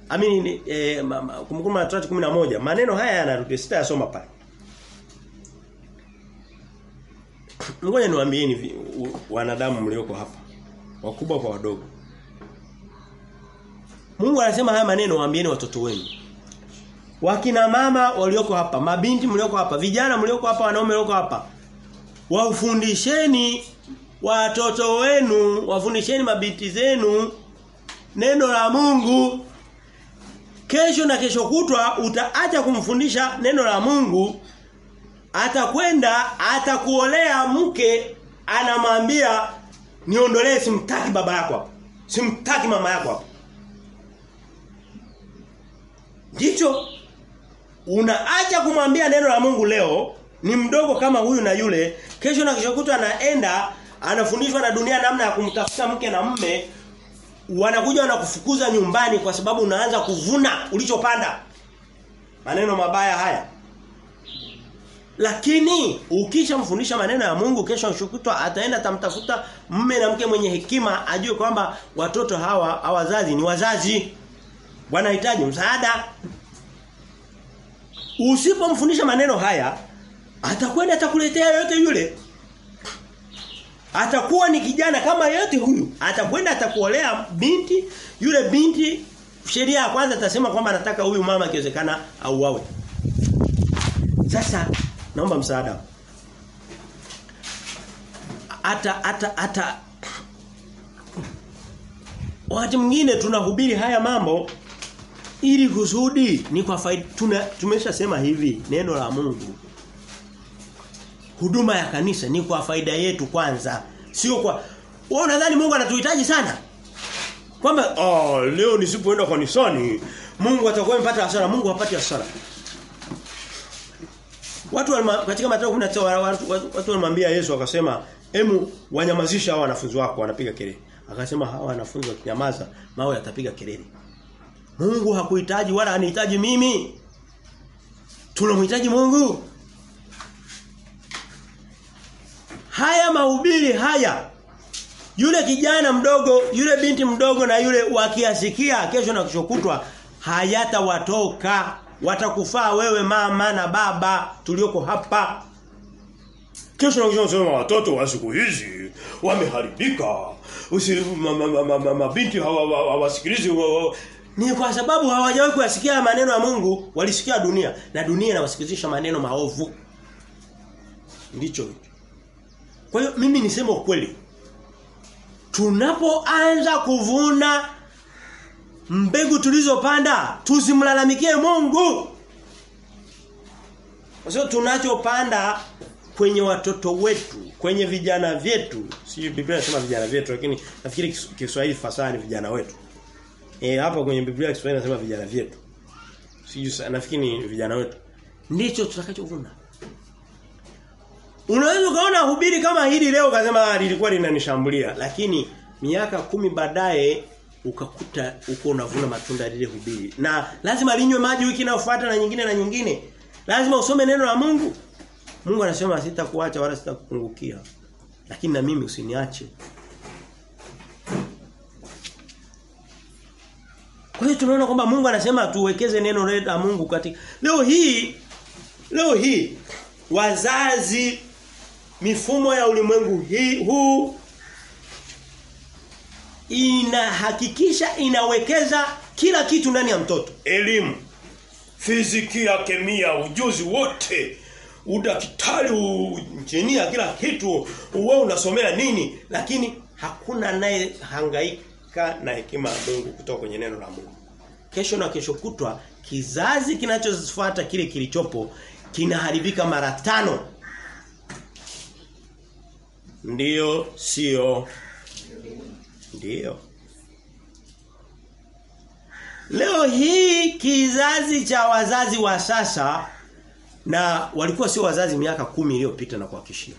amini eh, kumbukumbu la Torati 11 maneno haya yanarudia sitayasoma pale Ngoja niwaambieni wanadamu mlioko hapa wakubwa kwa wadogo Mungu anasema haya maneno waambieni watoto wenu Wakina mama walioko hapa, mabinti mlioko hapa, vijana mlioko hapa, wanaume mlioko hapa. Wafundisheni watoto wenu, wafundisheni mabinti zenu neno la Mungu. Kesho na kesho kutwa utaacha kumfundisha neno la Mungu atakwenda atakuolea mke anamwambia niondolee simtaki baba yako hapo. Simtaki mama yako hapo. Ndicho unaacha kumwambia neno la Mungu leo ni mdogo kama huyu na yule kesho na kesho kutwa anaenda anafundishwa na dunia namna ya kumtafuta mke na mme wanakuja wanakufukuza nyumbani kwa sababu unaanza kuvuna ulichopanda maneno mabaya haya. Lakini ukishamfundisha maneno ya Mungu kesho ushukutwa ataenda tamtafuta mme na mke mwenye hekima ajue kwamba watoto hawa hawazazi ni wazazi. Wanahitaji msaada. Usipomfundisha maneno haya atakwenda atakuletea yote yule. Atakuwa ni kijana kama yote huyu. Atakwenda atakuolea binti, yule binti sheria ya kwanza atasema kwamba anataka huyu mama akiwezekana auawe. Sasa naomba msaada. Ata ata ata. Wakati mwingine tunahubiri haya mambo ili kusudi ni kwa faida. Tuna tumeshasema hivi neno la Mungu. Huduma ya kanisa ni kwa faida yetu kwanza. Sio kwa wewe unadhani Mungu anatuhitaji sana? Kwamba oh leo nisipoenda kanisani Mungu atakuwa amepata hasara Mungu hapati hasara Watu walima, katika Mathayo 19 watu, watu walimwambia Yesu akasema emu wanyamazisha hawa wanafunzi wako wanapiga kelele. Akasema hawa wanafunzi wakinyamaza mawe yatapiga kelele. Mungu hakuhitaji wala anihitaji mimi. Tunamhitaji Mungu. Haya mahubiri haya yule kijana mdogo yule binti mdogo na yule wakiasikia kesho na kishokutwa hayatawatoka watakufaa wewe mama na baba tulioko hapa. Kesho na sema watoto wa siku hizi wameharibika. Usi mabinti hawasikilizi ni kwa sababu hawajawahi kuyasikia maneno ya Mungu walisikia dunia. Na dunia inawasikilizisha maneno maovu. Ndicho hicho. Kwa hiyo mimi niseme ukweli. Tunapoanza kuvuna mbegu tulizopanda, tuzimlalamikie Mungu. Kwa sababu tunachopanda kwenye watoto wetu, kwenye vijana vyetu, si Biblia inasema vijana vyetu lakini nafikiri Kiswahili fasaha ni vijana wetu. Eh hapa kwenye Biblia Kiswahili inasema vijana vyetu. Sijui nafikiri vijana wetu. Ndicho tutakachovuna. Unaweza ukaona hubiri kama hili leo ukasema lilikuwa linanishambulia lakini miaka kumi baadaye ukakuta uko unavuna matunda lile hubiri. Na lazima linywe maji wiki inayofuata na nyingine na nyingine. Lazima usome neno la Mungu. Mungu anasema sitakuacha wala sitakupungukia. Lakini na mimi usiniache. Kwa hiyo tunaona kwamba Mungu anasema tuwekeze neno la Mungu katika. Leo hii leo hii wazazi mifumo ya ulimwengu hii huu inahakikisha inawekeza kila kitu ndani ya mtoto. Elimu, fizikia, kemia, ujuzi wote, udaktari, injinia, kila kitu, wewe unasomea nini? Lakini hakuna naye hangaika na hekima ya Mungu kutoka kwenye neno la Mungu. Kesho na kesho kutwa kizazi kinachofuata kile kilichopo kinaharibika mara tano. Ndiyo, sio. Ndiyo. Leo hii kizazi cha wazazi wa sasa na walikuwa sio wazazi miaka kumi iliyopita na kuhakishia.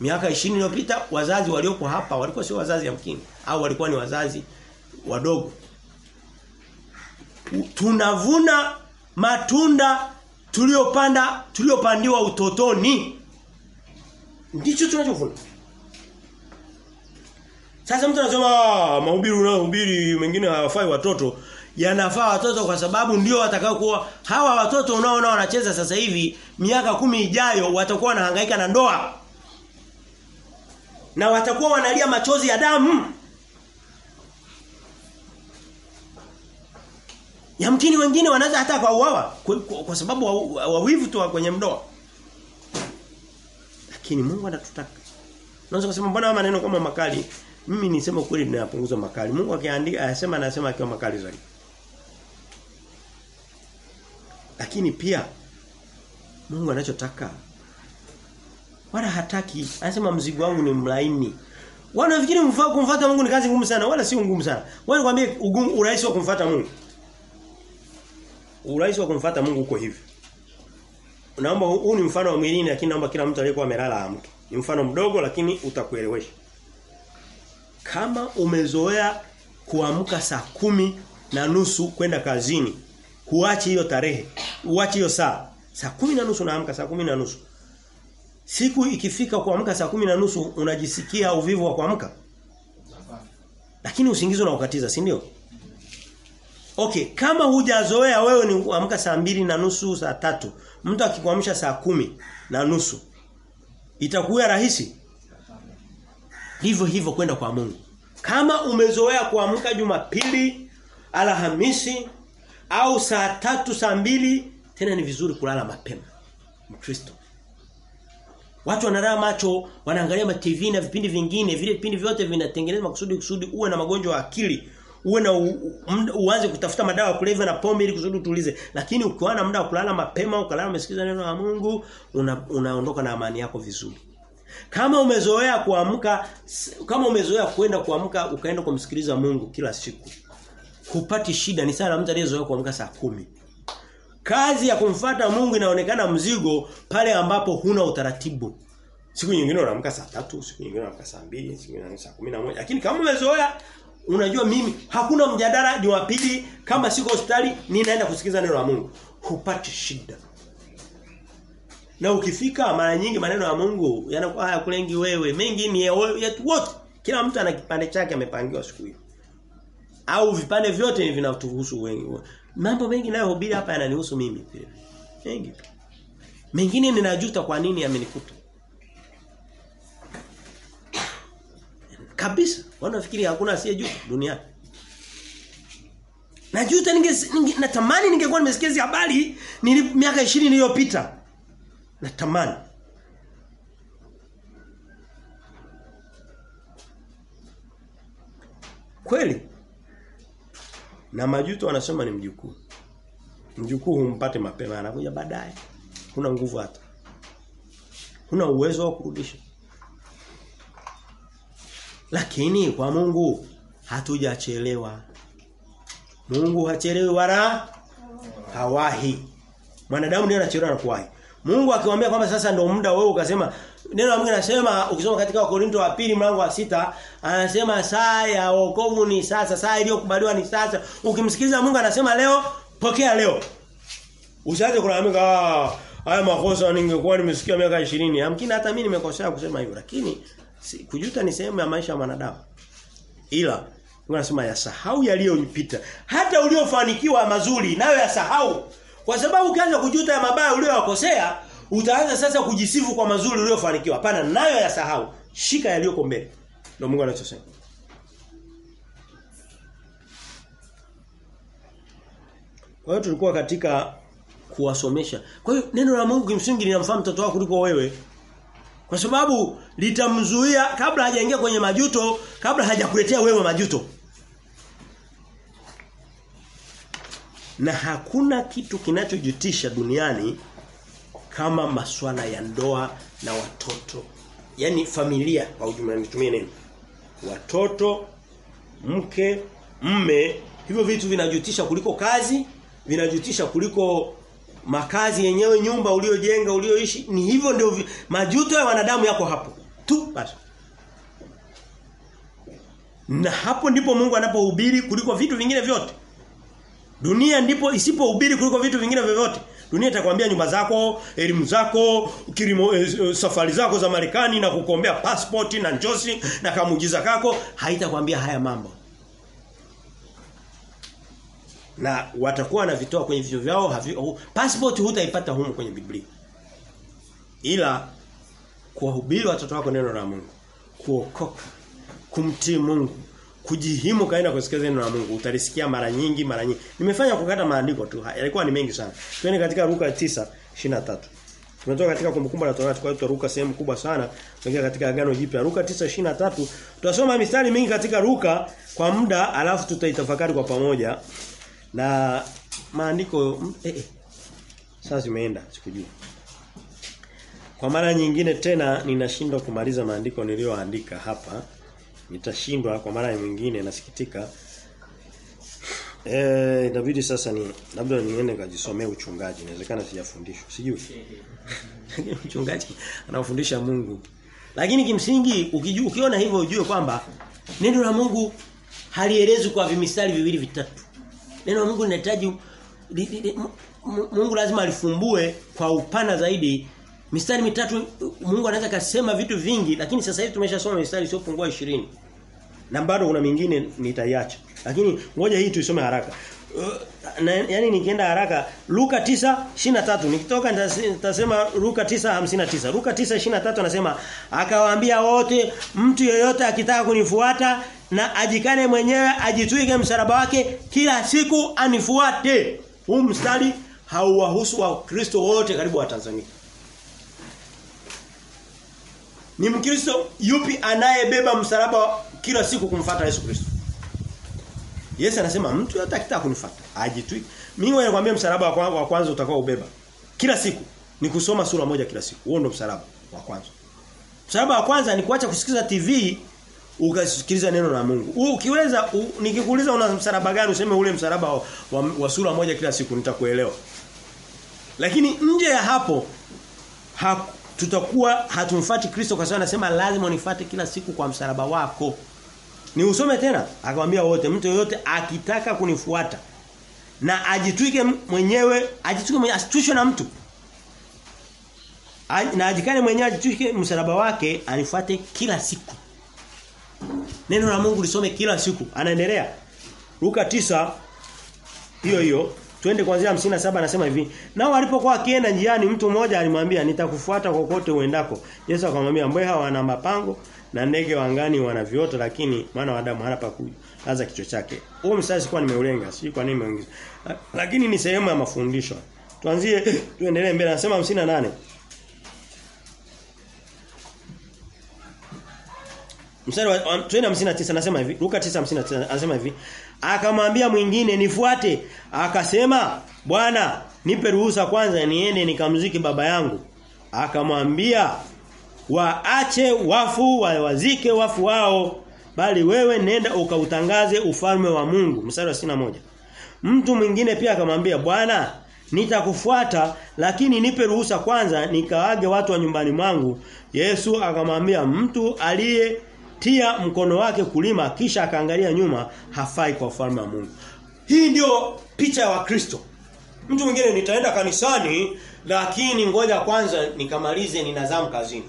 Miaka 20 iliyopita wazazi walioko hapa walikuwa sio wazazi yamkini au walikuwa ni wazazi wadogo. Tunavuna matunda tuliopanda tuliopandiwa utotoni. Ndicho tunachovuna. Sasa mtu anasema mahubiri unayohubiri mengine hawafai watoto. Yanafaa watoto kwa sababu ndio watakao kuwa hawa watoto unaoona wanacheza sasa hivi miaka kumi ijayo watakuwa wanahangaika na ndoa. Na watakuwa wanalia machozi ya damu. Yamkini wengine wanaweza hata kwa uawa kwa, kwa, kwa sababu wawivu wa, wa tu kwenye mdoa. Lakini Mungu anatutaka. Unaweza kusema mbona maneno kama makali? Mimi nisema kweli ninapunguza makali. Mungu akiandika anasema anasema akiwa makali zaidi. Lakini pia Mungu anachotaka wala hataki anasema mzigo wangu ni mlaini. Wanafikiri mfao kumfuata Mungu ni kazi ngumu sana wala si ngumu sana. Wewe nikwambie ugumu urahisi wa kumfuata Mungu. Urahisi wa kumfuata Mungu uko hivi. Naomba huu ni mfano wa mwilini lakini naomba kila mtu aliyekuwa amelala amke. Ni mfano mdogo lakini utakuelewesha. Kama umezoea kuamka saa kumi na nusu kwenda kazini, huachi hiyo tarehe. huachi hiyo saa. Saa kumi na nusu naamka saa kumi na nusu. Siku ikifika kuamka saa kumi na nusu unajisikia uvivu wa kuamka? Lakini usingizi unaukatiza, si ndio? Okay, kama hujazoea wewe ni kuamka saa mbili na nusu, saa tatu Mtu akikuamsha saa kumi na nusu itakuwa rahisi? Hivyo hivyo kwenda kwa Mungu. Kama umezoea kuamka Jumapili, Alhamisi au saa tatu saa mbili tena ni vizuri kulala mapema. Mkristo. Watu wanalala macho, wanaangalia ma TV na vipindi vingine, vile vipindi vyote vinatengenezwa kusudi kusudi uwe na magonjwa ya akili, uwe na uanze kutafuta madawa ya kulevya na pombe ili kusudi utulize. Lakini ukiwa na muda wa kulala mapema, ukalala umesikiza neno la Mungu, unaondoka una, na amani yako vizuri. Kama umezoea kuamka kama umezoea kwenda kuamka ukaenda kumsikiliza Mungu kila siku. Hupati shida ni sana mtu aliyezoea kuamka saa kumi Kazi ya kumfata Mungu inaonekana mzigo pale ambapo huna utaratibu. Siku nyingine unaamka saa tatu, siku nyingine unaamka saa mbili, siku nyingine saa kumi na moja Lakini kama umezoea unajua mimi hakuna mjadala Jumapili kama siko hospitali ninaenda kusikiza neno la Mungu. Hupati shida. Na ukifika mara nyingi maneno ya Mungu yanakuwa hayakulengi wewe. Mengi ni yetu wote. Kila mtu ana kipande chake amepangiwa siku hiyo. Au vipande vyote vinatuhusu wengi. Mambo mengi nayo hubiri hapa yananihusu mimi pia. Mengi. Mengine ninajuta kwa nini yamenikuta. Kabisa. Wanafikiri hakuna asiyejuta duniani. Najuta ninge, ninge natamani ningekuwa nimesikia habari nili miaka 20 iliyopita. Natamani. Kweli. Na majuto wanasema ni mjukuu. Mjukuu humpate mapema anakuja baadaye. kuna nguvu hata. kuna uwezo wa kurudisha. Lakini kwa Mungu hatujachelewa. Mungu hachelewi wala hawahi. Mwanadamu ndiye anachelewa na kuwahi. Mungu akiwaambia kwamba sasa ndio muda wewe ukasema neno la Mungu linasema ukisoma katika Wakorinto wa pili mlango wa sita anasema saa ya wokovu ni sasa, saa iliyokubaliwa ni sasa. Ukimsikiliza Mungu anasema leo pokea leo. Usianze kulalamika haya makosa ningekuwa nimesikia miaka 20. Hamkina hata mimi nimekosea kusema hivyo lakini si, kujuta ni sehemu ya maisha ya mwanadamu. Ila Mungu anasema yasahau yaliyopita. Hata uliofanikiwa mazuri nayo yasahau. Kwa sababu ukianza kujuta ya mabaya uliyokosea, utaanza sasa kujisifu kwa mazuri uliyofanikiwa. Hapana, nayo yasahau. Shika yaliyoko mbele. Ndio Mungu anachosema. Kwa hiyo tulikuwa katika kuwasomesha. Kwa hiyo neno la Mungu kimsingi linamfahamu mtoto wako kuliko wewe. Kwa sababu litamzuia kabla hajaingia kwenye majuto, kabla hajakuletea wewe majuto. Na hakuna kitu kinachojutisha duniani kama maswala ya ndoa na watoto. Yaani familia kwa ujumla nitumie neno. Watoto, mke, mme, hivyo vitu vinajutisha kuliko kazi, vinajutisha kuliko makazi yenyewe nyumba uliojenga ulioishi ni hivyo ndio majuto ya wanadamu yako hapo tu basi na hapo ndipo Mungu anapohubiri kuliko vitu vingine vyote dunia ndipo isipohubiri kuliko vitu vingine vyovyote. Dunia itakwambia nyumba zako elimu zako kilimo e, safari zako za Marekani na kukombea passport na njosi na kamujiza kako haitakwambia haya mambo. Na watakuwa na vitoa kwenye vitu vyao havi, passport hutaipata humu kwenye Biblia. Ila kuwahubiri watoto wako neno la Mungu kuokoka kumtii Mungu kujihimu kaenda kusikia neno la Mungu. Utalisikia mara nyingi mara nyingi. Nimefanya kukata maandiko tu. Yalikuwa ni mengi sana. Twende katika Luka 9:23 Tumetoka katika kumbukumbu la Torati kwa hiyo tutaruka sehemu kubwa sana. Tuingia katika agano jipya. Luka 9:23 tutasoma mistari mingi katika Luka kwa muda alafu tutaitafakari kwa pamoja. Na maandiko eh, eh. Sasa zimeenda sikujua. Kwa mara nyingine tena ninashindwa kumaliza maandiko niliyoandika hapa. Nitashindwa kwa mara nyingine nasikitika. Eh inabidi sasa ni labda niende kujisomea uchungaji. Inawezekana sijafundishwa. Sijui. Mchungaji anafundisha Mungu. Lakini kimsingi ukijua ukiona hivyo ujue kwamba neno la Mungu halielezwi kwa vimistari viwili vitatu. Neno la Mungu linahitaji li, li, li, Mungu lazima alifumbue kwa upana zaidi mistari mitatu Mungu anaweza kasema vitu vingi lakini sasa hivi tumeshasoma mistari isiyopungua 20 na bado kuna mingine nitaiacha. Lakini ngoja hii tuisome haraka. Uh, na, yani nikienda haraka Luka 9:23 nikitoka nitasema Luka 9:59 Luka 9:23 anasema akawaambia wote mtu yeyote akitaka kunifuata na ajikane mwenyewe ajitwike msalaba wake kila siku anifuate. Huu mstari hauwahusu wa Kristo wote karibu wa Tanzania. Ni Mkristo yupi anayebeba msalaba kila siku kumfuata Yesu Kristo Yesu anasema mtu yote akitaka kunifuata ajitwike. Mimi nakwambia msalaba wa kwanza utakao ubeba kila siku ni kusoma sura moja kila siku. Huo ndio msalaba wa kwanza. Msalaba wa kwanza ni kuacha kusikiliza TV ukasikiliza neno la Mungu. Ukiweza nikikuuliza una msalaba gani useme ule msalaba wa, wa, wa sura moja kila siku nitakuelewa. Lakini nje ya hapo ha, tutakuwa hatumfuati Kristo kwa sababu anasema lazima unifuate kila siku kwa msalaba wako. Ni usome tena akamwambia wote mtu yoyote akitaka kunifuata na ajitwike mwenyewe ajitwike mwenyewe asitushwe na mtu. Aj, na ajikane mwenyewe ajitwike msalaba wake anifuate kila siku. Neno la Mungu lisome kila siku. Anaendelea. Luka tisa hiyo hiyo. Twende kuanzia 57 anasema hivi. Nao walipokuwa akienda njiani mtu mmoja alimwambia nitakufuata kokote uendako. Yesu akamwambia mbweha wana mapango na ndege wangani wana viota lakini mwana wa Adamu hana pa kulaza kichwa chake. Huo mstari sikuwa nimeulenga, si kwa nini nimeongeza. Lakini ni sehemu ya mafundisho. Tuanzie tuendelee mbele anasema 58. Mstari wa 59 anasema hivi, Luka 9:59 anasema hivi, akamwambia mwingine nifuate, akasema, "Bwana, nipe ruhusa kwanza niende nikamziki baba yangu." Akamwambia, waache wafu wawazike wafu wao bali wewe nenda ukautangaze ufalme wa Mungu. Mstari wa moja. Mtu mwingine pia akamwambia bwana nitakufuata lakini nipe ruhusa kwanza nikaage watu wa nyumbani mwangu. Yesu akamwambia mtu aliye tia mkono wake kulima kisha akaangalia nyuma hafai kwa ufalme wa Mungu. Hii ndio picha ya Wakristo. Mtu mwingine nitaenda kanisani lakini ngoja kwanza nikamalize ninazamu kazini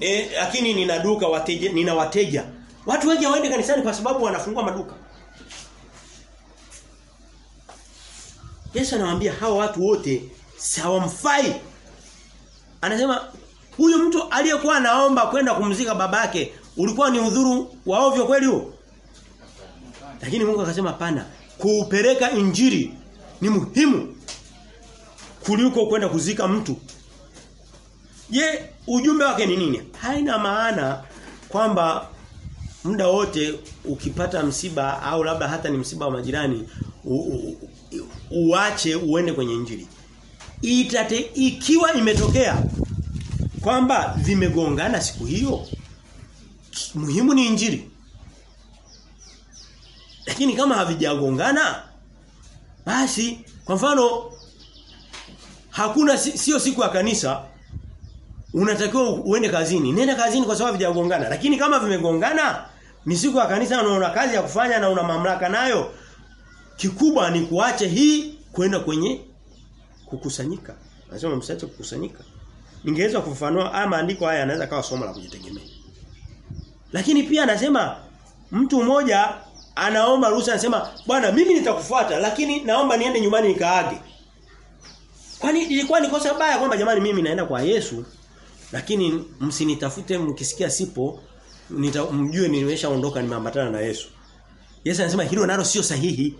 E, lakini nina duka wateja nina wateja. Watu wengi waende kanisani kwa sababu wanafungua maduka. Yesu anawaambia hawa watu wote hawamfai. Anasema huyo mtu aliyekuwa anaomba kwenda kumzika babake ulikuwa ni udhuru wa ovyo kweli huo? Lakini Mungu akasema pana kuupeleka injiri ni muhimu kuliko kwenda kuzika mtu. Je, ujumbe wake ni nini? Haina maana kwamba muda wote ukipata msiba au labda hata ni msiba wa majirani uache uende kwenye injili. Itate, ikiwa imetokea kwamba vimegongana siku hiyo muhimu ni injili. Lakini kama havijagongana basi kwa mfano hakuna sio siku ya kanisa unatakiwa uende kazini. Nenda kazini kwa sababu vijagongana. Lakini kama vimegongana ni siku ya kanisa na una kazi ya kufanya na una mamlaka nayo kikubwa ni kuache hii kwenda kwenye kukusanyika. Nasema msiache kukusanyika. Ningeweza kufafanua haya maandiko haya yanaweza kawa somo la kujitegemea. Lakini pia anasema mtu mmoja anaomba ruhusa anasema bwana mimi nitakufuata lakini naomba niende nyumbani nikaage. Kwani ilikuwa ni kosa baya kwamba jamani mimi naenda kwa Yesu lakini msinitafute mkisikia sipo nita, mjue nimeshaondoka nimeambatana na Yesu. Yesu anasema hilo nalo sio sahihi.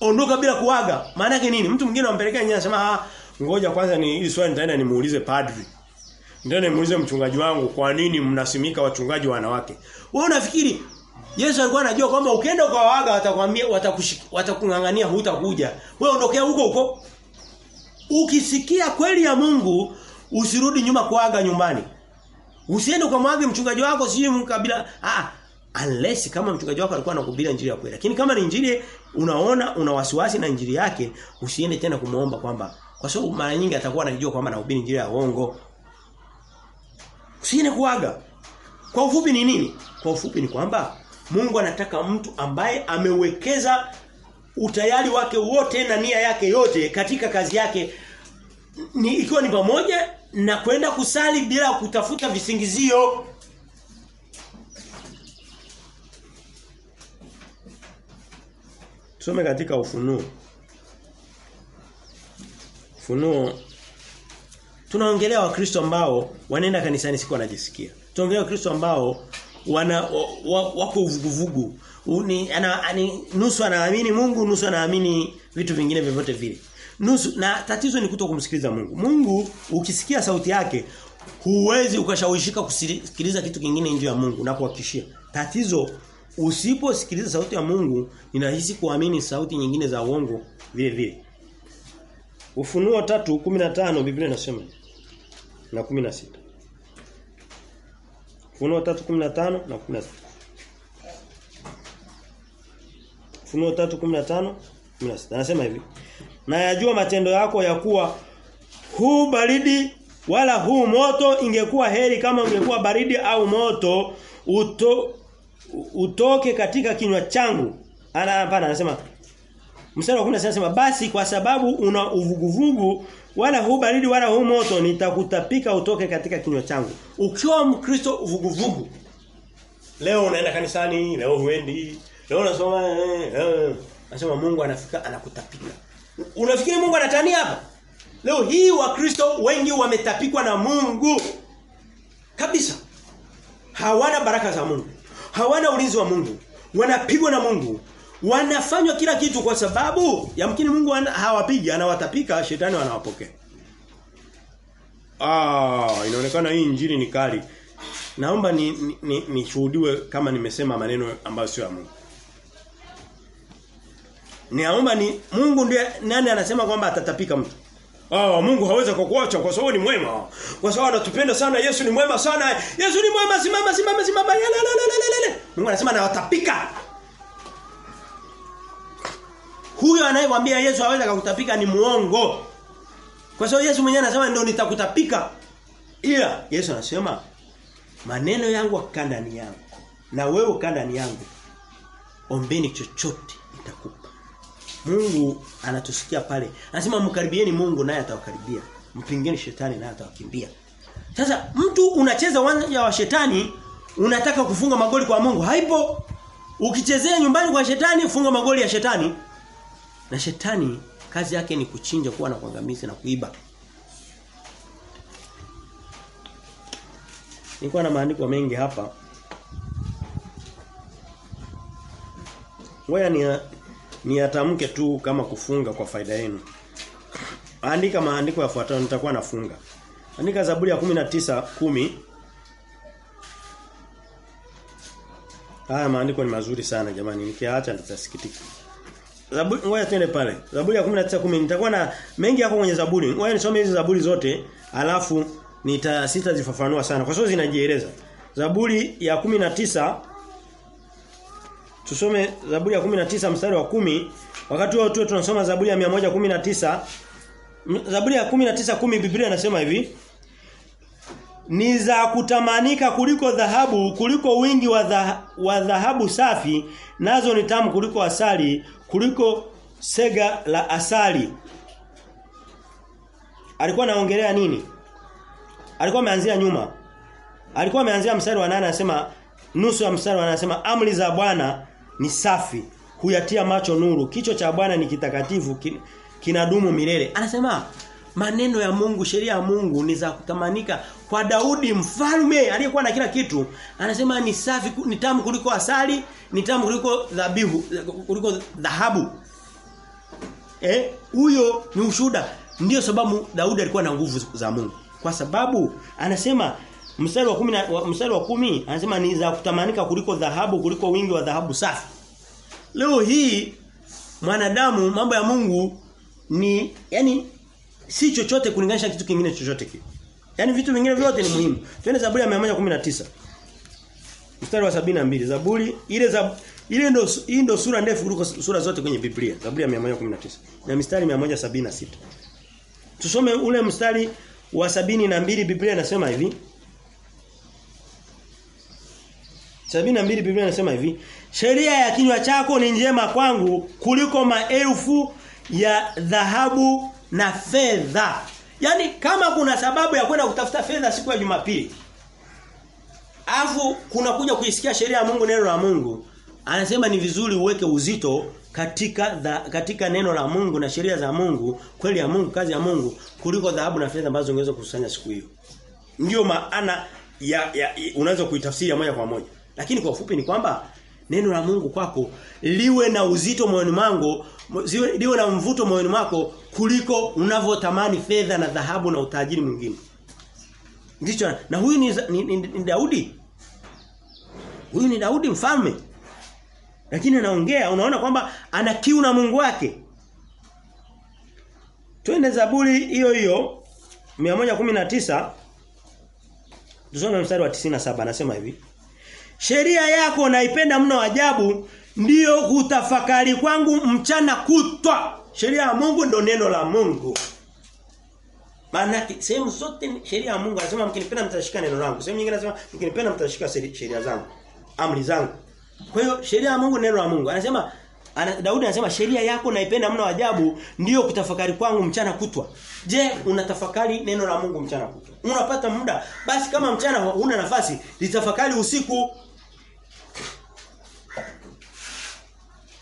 Ondoka bila kuaga. Maana yake nini? Mtu mwingine ampelekea nyanya anasema ah ngoja kwanza ni hili swali nitaenda nimuulize padri. Nitaenda nimuulize mchungaji wangu kwa nini mnasimika wachungaji wanawake. Wewe unafikiri Yesu alikuwa anajua kwamba ukienda ukawaaga watakwambia watakungangania hutakuja. Wewe ondokea huko huko. Ukisikia kweli ya Mungu usirudi nyuma kuaga nyumbani. Usiende ukamwage mchungaji wako si mkabila ah unless kama mchungaji wako alikuwa anakuhubiria injili ya kweli. Lakini kama ni injili unaona una wasiwasi na injili yake, usiende tena kumuomba kwamba kwa sababu mara nyingi atakuwa anajua kwamba anahubiri injili ya uongo. Usiende kuaga. Kwa ufupi ni nini? Kwa ufupi ni kwamba Mungu anataka mtu ambaye amewekeza utayari wake wote na nia yake yote katika kazi yake ni ikiwa ni pamoja na kwenda kusali bila kutafuta visingizio Tusome katika ufunuo. Ufunuo tunaongelea wakristo ambao wanaenda kanisani siku wanajisikia. Tunaongelea wakristo ambao wana wa, wako uvuguvugu. Ni, ana, ani, nusu anaamini Mungu, nusu anaamini vitu vingine vyovyote vile. Nusu na tatizo ni kuto kumsikiliza Mungu. Mungu ukisikia sauti yake huwezi ukashawishika kusikiliza kitu kingine nje ya Mungu na kuhakikishia. Tatizo usiposikiliza sauti ya Mungu ninahisi kuamini sauti nyingine za uongo vile vile. Ufunuo 3:15 Biblia inasema na 16. Ufunuo 3:15 na 16. Ufunuo 3:15 16. Anasema hivi. Na yajua matendo yako ya kuwa huu baridi wala huu moto ingekuwa heri kama ungekuwa baridi au moto uto, utoke katika kinywa changu. Ana hapana anasema Mstari wa 10 anasema basi kwa sababu una uvuguvugu wala huu baridi wala huu moto nitakutapika utoke katika kinywa changu. Ukiwa Mkristo uvuguvugu leo unaenda kanisani, leo huendi, leo unasoma eh, eh. Anasema Mungu anafika anakutapika. Unafikiri Mungu anatania hapa? Leo hii wakristo wengi wametapikwa na Mungu. Kabisa. Hawana baraka za Mungu. Hawana ulinzi wa Mungu. Wanapigwa na Mungu. Wanafanywa kila kitu kwa sababu yamkini Mungu hawapigi, anawatapika, shetani anawapokea. Ah, inaonekana hii injili ni kali. Naomba ni nishuhudiwe ni, ni kama nimesema maneno ambayo sio ya Mungu. Niomba ni Mungu ndiye nani anasema kwamba atatapika mtu. Ah, Mungu hawezi kukuacha kwa sababu ni mwema. Kwa sababu anatupenda sana, Yesu ni mwema sana. Yesu ni mwema, simama simama simama. Mungu anasema anawatapika. Huyo anayemwambia Yesu hawezi kukutapika ni muongo. Kwa sababu Yesu mwenyewe anasema ndio nitakutapika. Ila yeah. Yesu anasema maneno yangu yakaa ndani yangu na wewe ukaa ndani yangu. Ombeni chochote nitakupa. Mungu anatusikia pale. Anasema mkaribieni Mungu naye atawakaribia. Mpingeni shetani naye atawakimbia. Sasa mtu unacheza uwanja wa shetani unataka kufunga magoli kwa Mungu haipo. Ukichezea nyumbani kwa shetani funga magoli ya shetani. Na shetani kazi yake ni kuchinja kuwa na kuangamiza na kuiba. Nilikuwa na maandiko mengi hapa. Ngoja ni niatamke tu kama kufunga kwa faida yenu. Andika maandiko yafuatayo nitakuwa nafunga. Andika Zaburi ya 19:10. Haya maandiko ni mazuri sana jamani. Nikiacha nitasikitika. Zaburi ngoja twende pale. Zaburi ya 19:10 nitakuwa na mengi yako kwenye Zaburi. Ngoja nisome hizi Zaburi zote alafu nita zifafanua sana kwa sababu zinajieleza. Zaburi ya 19 Tusome Zaburi ya 19 mstari wa kumi. Wakati huo tu tunasoma Zaburi ya 119 Zaburi ya 19:10 Biblia inasema hivi. Ni za kutamanika kuliko dhahabu kuliko wingi wa dha, wa dhahabu safi nazo ni tamu kuliko asali kuliko sega la asali. Alikuwa anaongelea nini? Alikuwa ameanzia nyuma. Alikuwa ameanzia mstari wa 8 anasema nusu ya mstari wa 8 anasema amri za Bwana ni safi huyatia macho nuru. Kicho cha Bwana ni kitakatifu kin, kinadumu milele. Anasema maneno ya Mungu sheria ya Mungu ni za kutamanika kwa Daudi mfalme aliyekuwa na kila kitu. Anasema ni safi ni tamu kuliko asali ni tamu kuliko dhabihu kuliko dhahabu. Eh huyo ni ushuda ndiyo sababu Daudi alikuwa na nguvu za Mungu. Kwa sababu anasema mstari wa 10 mstari wa 10 anasema ni za kutamanika kuliko dhahabu kuliko wingi wa dhahabu safi leo hii mwanadamu mambo ya Mungu ni yani si chochote kulinganisha kitu kingine chochote kile. Yaani vitu vingine vyote ni muhimu. Twende Zaburi ya 119. Mstari wa 72. Zaburi ile za ile ndo hii ndo sura ndefu kuliko sura zote kwenye Biblia. Zaburi ya 119. Na mstari 176. Tusome ule mstari wa sabini na mbili Biblia inasema hivi. Sabini na mbili Biblia inasema hivi, Sheria ya kinywa chako ni njema kwangu kuliko maelfu ya dhahabu na fedha. Yaani kama kuna sababu ya kwenda kutafuta fedha siku ya Jumapili. Alafu kuna kuja kuisikia sheria ya Mungu neno la Mungu. Anasema ni vizuri uweke uzito katika dha, katika neno la Mungu na sheria za Mungu, kweli ya Mungu, kazi ya Mungu kuliko dhahabu na fedha ambazo ungeweza kukusanya siku hiyo. Ndiyo maana ya, ya, ya unaweza kuitafsiri moja kwa moja. Lakini kwa ufupi ni kwamba neno la Mungu kwako liwe na uzito moyoni mwangu, liwe na mvuto moyoni mwako kuliko unavyotamani fedha na dhahabu na utajiri mwingine. Ndicho na huyu ni, ni, ni, ni Daudi. Huyu ni Daudi mfalme. Lakini anaongea unaona kwamba ana kiu na Mungu wake. Twende Zaburi hiyo hiyo 119 Tusome mstari wa 97 anasema hivi. Sheria yako naipenda mno ajabu ndio hutafakari kwangu mchana kutwa. Sheria ya Mungu ndo neno la Mungu. Maana sehemu zote sheria ya Mungu anasema mkinipenda mtashika neno langu. Sehemu nyingine anasema mkinipenda mtashika sheria zangu, amri zangu. Kwa hiyo sheria ya Mungu neno la Mungu. Anasema ana, Daudi anasema sheria yako naipenda mno ajabu ndiyo kutafakari kwangu mchana kutwa. Je, unatafakari neno la Mungu mchana kutwa? Unapata muda? Basi kama mchana huna nafasi, litafakari usiku.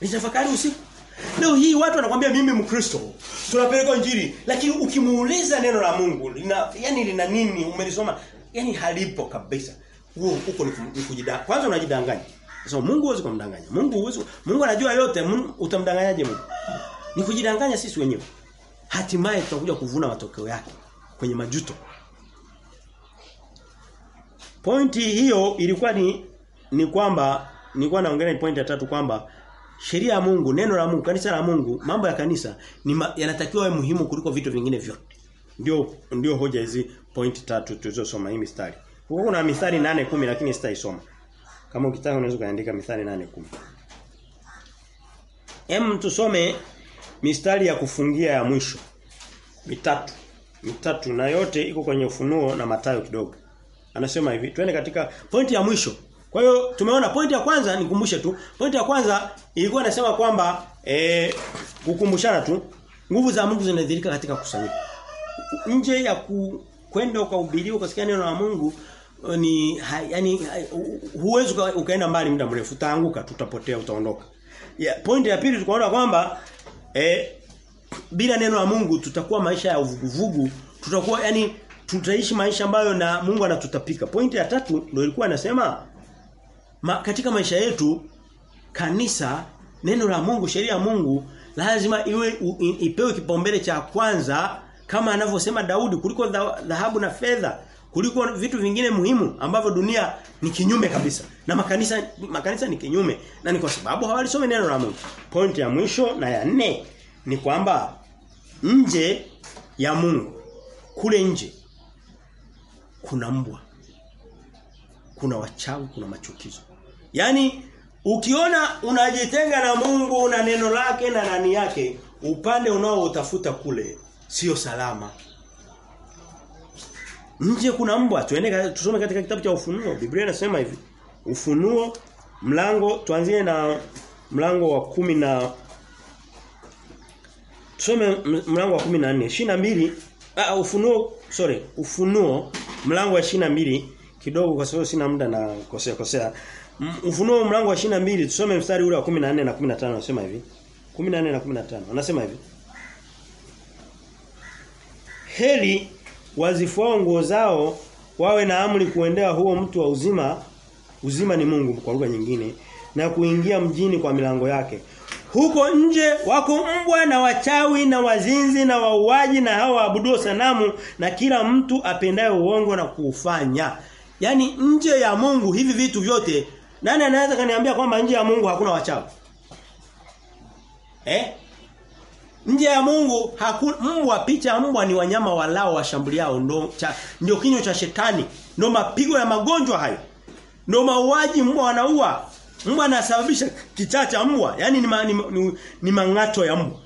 Litafakari usiku. Leo hii watu wanakuambia mimi Mkristo. Tunapeleka injili, lakini ukimuuliza neno la Mungu, lina yani lina nini? Umelisoma? Yani halipo kabisa. Huo huko ni kujidanganya. Kwanza unajidanganya. So Mungu huwezi kumdanganya. Mungu huwezi Mungu anajua yote, Mungu, utamdanganyaje Mungu? Ni kujidanganya sisi wenyewe. Hatimaye tutakuja kuvuna matokeo yake kwenye majuto. Pointi hiyo ilikuwa ni ni kwamba nilikuwa naongelea pointi ya tatu kwamba sheria ya Mungu, neno la Mungu, kanisa la Mungu, mambo ya kanisa ni yanatakiwa yawe muhimu kuliko vitu vingine vyote. Ndio ndio hoja hizi point tatu tulizosoma hii mistari. Huko kuna mistari 8 10 lakini sitaisoma. Kama ukitaka unaweza kuandika mistari 8 10. Hem tusome mistari ya kufungia ya mwisho. Mitatu. Mitatu na yote iko kwenye ufunuo na matayo kidogo. Anasema hivi, twende katika pointi ya mwisho. Kwa hiyo tumeona pointi ya kwanza nikumbushe tu. Pointi ya kwanza ilikuwa inasema kwamba eh kukumbushana tu nguvu za Mungu zinadhirika katika kusanyiko. Nje ya ku, kwenda ukahubiriwa ukasikia neno la Mungu ni ha, yani huwezi ukaenda mbali muda mrefu utaanguka tutapotea utaondoka. Yeah, point ya pili tukaona kwamba eh bila neno la Mungu tutakuwa maisha ya uvuguvugu, tutakuwa yani tutaishi maisha ambayo na Mungu anatutapika. Point ya tatu ndio ilikuwa inasema ma, katika maisha yetu kanisa neno la Mungu, sheria ya Mungu lazima iwe u, ipewe kipaumbele cha kwanza kama anavyosema Daudi kuliko dhahabu na fedha kuliko vitu vingine muhimu ambavyo dunia ni kinyume kabisa na makanisa makanisa ni kinyume na ni kwa sababu hawalisome neno la Mungu. Point ya mwisho na ya nne ni kwamba nje ya Mungu kule nje kuna mbwa. Kuna wachawi, kuna machukizo. Yaani ukiona unajitenga na Mungu na neno lake na nani yake, upande unaoutafuta kule sio salama. Nje kuna mbwa. Tuende tusome katika kitabu cha Ufunuo. Biblia inasema hivi. Ufunuo mlango tuanzie na mlango wa kumi na Tusome mlango wa 14, 22 ah ufunuo sorry, ufunuo mlango wa 22 kidogo kwa sababu sina muda na kosea kosea. Ufunuo mlango wa 22 tusome mstari ule wa 14 na 15 anasema hivi. 14 na 15 anasema hivi. Heli wazifuao nguo zao wawe na amri kuendea huo mtu wa uzima uzima ni Mungu kwa lugha nyingine na kuingia mjini kwa milango yake huko nje wako mbwa na wachawi na wazinzi na wauaji na hao waabuduo sanamu na kila mtu apendaye uongo na kuufanya. Yaani nje ya Mungu hivi vitu vyote nani anaweza kaniambia kwamba nje ya Mungu hakuna wachawi? Eh? Nje ya Mungu hakuna mbwa picha mbwa ni wanyama walao washambuliao ndo cha, ndio kinywa cha shetani ndio mapigo ya magonjwa hayo. Ndio mauaji mbwa wanaua Mbwa anasababisha kichaa cha mbwa, yani ni, ma, ni, ni, ni mangato ya mbwa.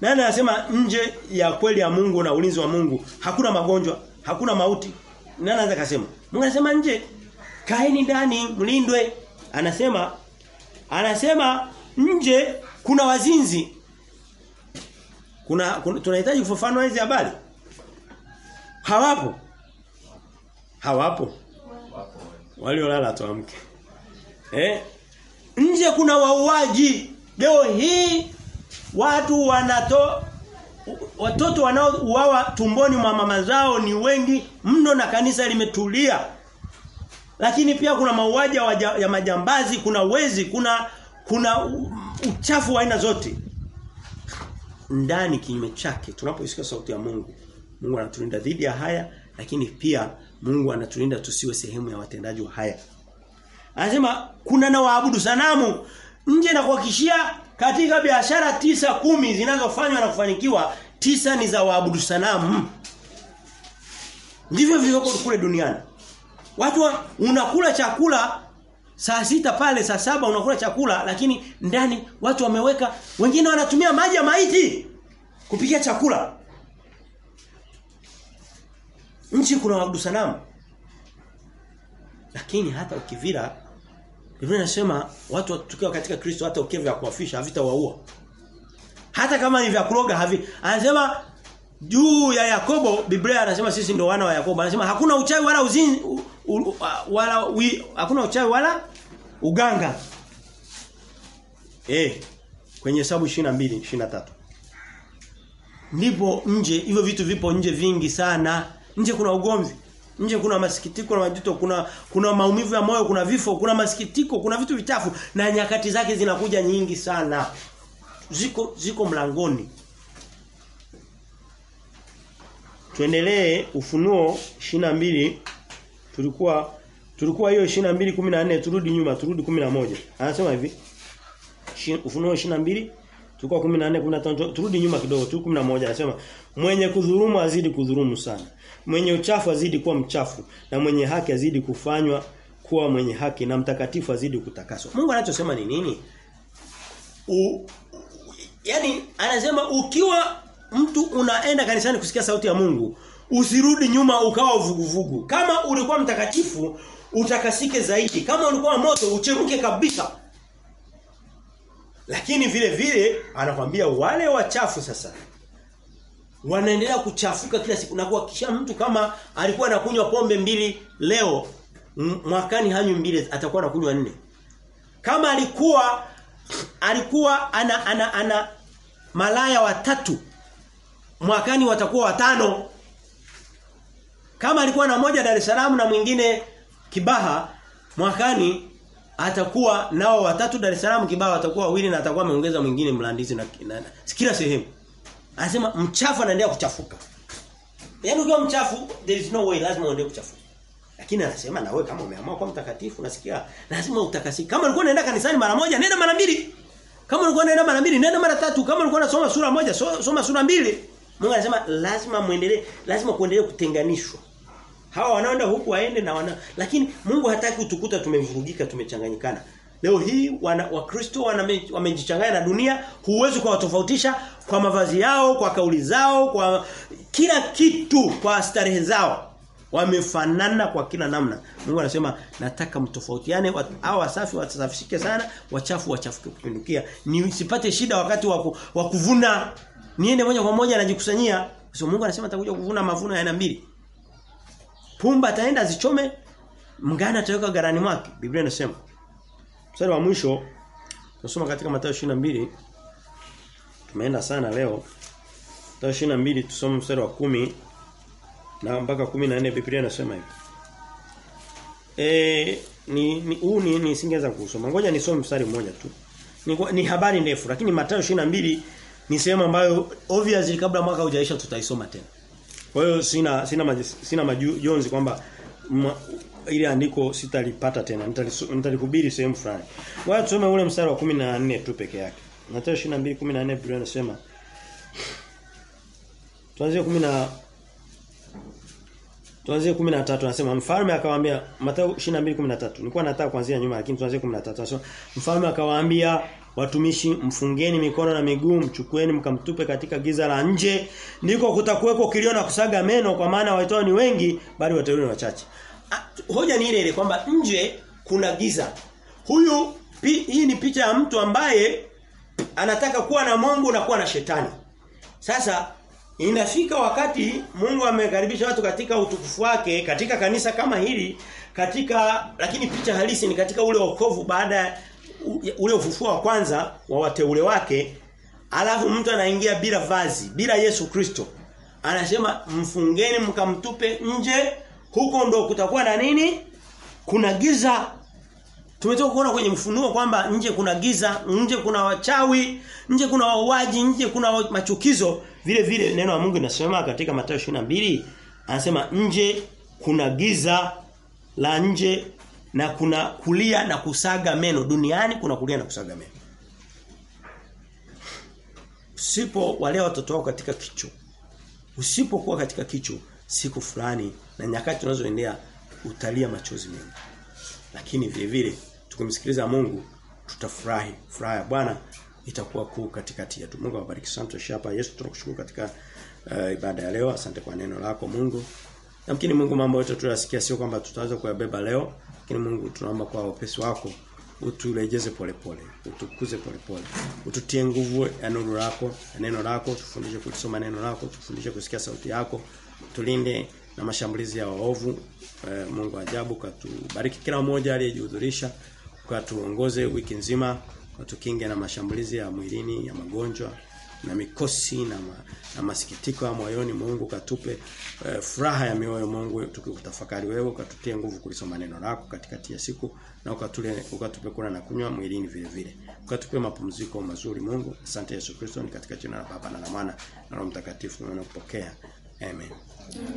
Nani anasema nje ya kweli ya Mungu na ulinzi wa Mungu hakuna magonjwa, hakuna mauti? Nani anaweza kusema? Mungu anasema nje kaeni ndani mlindwe. Anasema Anasema nje kuna wazinzi. Kuna, kuna tunahitaji kufafanua hizi habari. Hawapo. Hawapo. Waliolala tuamke. Eh? Nje kuna wauaji. Leo hii watu wanato watoto wanaouawa tumboni mwa mama zao ni wengi mno na kanisa limetulia. Lakini pia kuna mauaji ya, majambazi, kuna wezi, kuna kuna uchafu wa aina zote. Ndani kinyume chake tunapoisikia sauti ya Mungu, Mungu anatulinda dhidi ya haya, lakini pia Mungu anatulinda tusiwe sehemu ya watendaji wa haya. Anasema kuna na waabudu sanamu nje na kuhakikishia katika biashara tisa kumi zinazofanywa na kufanikiwa tisa ni za waabudu sanamu. Ndivyo vilivyoko kule duniani. Watu wa, unakula chakula saa sita pale saa saba unakula chakula lakini ndani watu wameweka wengine wanatumia maji ya maiti kupikia chakula. Nchi kuna waabudu sanamu. Lakini hata ukivira Biblia inasema watu tukiwa katika Kristo hata ukivira kuafisha havitawaua. Hata kama ni vya kuroga havi. Anasema juu ya Yakobo Biblia anasema sisi ndio wana wa Yakobo. Anasema hakuna uchawi wala uzinzi wala wi, hakuna uchawi wala uganga. Eh kwenye hesabu 22 23. Ndipo nje hivyo vitu vipo nje vingi sana. Nje kuna ugomvi. Nje kuna masikitiko na majuto, kuna kuna maumivu ya moyo, kuna vifo, kuna masikitiko, kuna vitu vichafu na nyakati zake zinakuja nyingi sana. Ziko ziko mlangoni. Tuendelee ufunuo mbili tulikuwa tulikuwa hiyo 22 14 turudi nyuma turudi 11. Anasema hivi. Ufunuo 22 tulikuwa 14 15 turudi nyuma kidogo tu 11 anasema mwenye kudhurumu azidi kudhurumu sana. Mwenye uchafu azidi kuwa mchafu na mwenye haki azidi kufanywa kuwa mwenye haki na mtakatifu azidi kutakaswa. Mungu anachosema ni nini? U, yani anasema ukiwa mtu unaenda kanisani kusikia sauti ya Mungu, usirudi nyuma ukawa vuguvugu. Kama ulikuwa mtakatifu, utakasike zaidi. Kama ulikuwa moto, uchemke kabisa. Lakini vile vile anakwambia wale wachafu sasa wanaendelea kuchafuka kila siku na kuhakikisha mtu kama alikuwa anakunywa pombe mbili leo mwakani hanyu mbili atakuwa anakunywa nne. Kama alikuwa alikuwa ana ana ana malaya watatu mwakani watakuwa watano. Kama alikuwa na moja Dar es Salaam na mwingine Kibaha mwakani atakuwa nao watatu Dar es Salaam Kibaha watakuwa wawili na atakuwa ameongeza mwingine Mlandizi na, na, na kila sehemu. Anasema mchafu anaendelea kuchafuka. Yaani ukiwa mchafu there is no way lazima uendelee kuchafuka. Lakini anasema na wewe kama umeamua kuwa mtakatifu nasikia lazima utakasike. Kama ulikuwa unaenda kanisani mara moja nenda mara mbili. Kama ulikuwa unaenda mara mbili nenda mara tatu. Kama ulikuwa unasoma sura moja so, soma sura mbili. Mungu anasema lazima muendelee lazima kuendelee kutenganishwa. Hawa wanaoenda huku waende na wana lakini Mungu hataki utukuta tumevurugika tumechanganyikana. Leo hii wana Wakristo wamejichanganya na dunia, huwezi kuwatofautisha kwa mavazi yao, kwa kauli zao, kwa kila kitu, kwa starehe zao. Wamefanana kwa kila namna. Mungu anasema nataka mtofautiane, hao wasafi watasafishike sana, wachafu wachafuke kupindukia. Nisipate shida wakati wa kuvuna. Niende moja kwa moja najikusanyia. So Mungu anasema atakuja kuvuna mavuno ya aina mbili. Pumba ataenda zichome, mgana ataweka garani mwake. Biblia inasema Mstari wa mwisho tunasoma katika Mathayo 22 tumeenda sana leo. Mathayo 22 tusome mstari wa kumi na mpaka 14 Biblia inasema hivi. Eh ni ni huu ni nisingeweza kusoma. Ngoja nisome mstari mmoja tu. Ni, ni habari ndefu lakini Mathayo 22 ni sehemu ambayo obviously kabla mwaka hujaisha tutaisoma tena. Kwa hiyo sina sina maj, sina majonzi kwamba ile andiko sitalipata tena nitalikubiri sehemu fulani. Wacha tusome ule mstari wa 14 tu peke yake. Mathayo 22:14 Biblia inasema Tuanzie 10 na Tuanzie 13 anasema mfalme akawaambia Mathayo 22:13. Nilikuwa nataka kuanzia nyuma lakini tuanzie 13. Anasema mfalme akawaambia watumishi mfungeni mikono na miguu mchukueni mkamtupe katika giza la nje ndiko kutakuweko kilio na kusaga meno kwa maana waitao ni wengi bali wateule ni wachache. Hoja ni ile ile kwamba nje kuna giza. Huyu pi, hii ni picha ya mtu ambaye anataka kuwa na Mungu na kuwa na shetani. Sasa inafika wakati Mungu amekaribisha watu katika utukufu wake katika kanisa kama hili katika lakini picha halisi ni katika ule wokovu baada ule ufufuo wa kwanza wa wateule wake alafu mtu anaingia bila vazi bila Yesu Kristo. Anasema mfungeni mkamtupe nje huko ndo kutakuwa na nini? Kuna giza. Tumetoka kuona kwenye mfunuo kwamba nje kuna giza, nje kuna wachawi, nje kuna wauaji, nje kuna machukizo. Vile vile neno la Mungu linasema katika Mathayo 22 anasema nje kuna giza la nje na kuna kulia na kusaga meno duniani kuna kulia na kusaga meno. Usipo walea watoto wako katika kicho. Usipokuwa katika kicho siku fulani na nyakati tunazoendea utalia machozi mengi. Lakini vile vile tukimsikiliza Mungu tutafurahi. Furaha ya Bwana itakuwa kuu katikati yetu. Mungu awabariki sana shapa Yesu tunakushukuru katika uh, ibada ya leo. Asante kwa neno lako Mungu. Yamkini Mungu mambo yote tuliyasikia sio kwamba tutaweza kuyabeba leo, lakini Mungu tunaomba kwa upesi wako uturejeze polepole, utukuze polepole. Ututie nguvu ya nuru lako, ya neno lako, tufundishe kulisoma neno lako, tufundishe kusikia sauti yako. Tulinde na mashambulizi ya waovu. E, Mungu ajabu katubariki kila mmoja aliyejihudhurisha, katuongoze wiki nzima, katukinge na mashambulizi ya mwilini, ya magonjwa na mikosi na, ma, na masikitiko ya moyoni Mungu katupe e, furaha ya mioyo Mungu tukikutafakari wewe ukatutie nguvu kulisoma neno lako katikati ya siku na ukatule ukatupe kula na kunywa mwilini vile vile. Ukatupe mapumziko mazuri Mungu. Asante Yesu Kristo ni katika jina la Baba na la Mwana na Roho Mtakatifu tunakupokea amen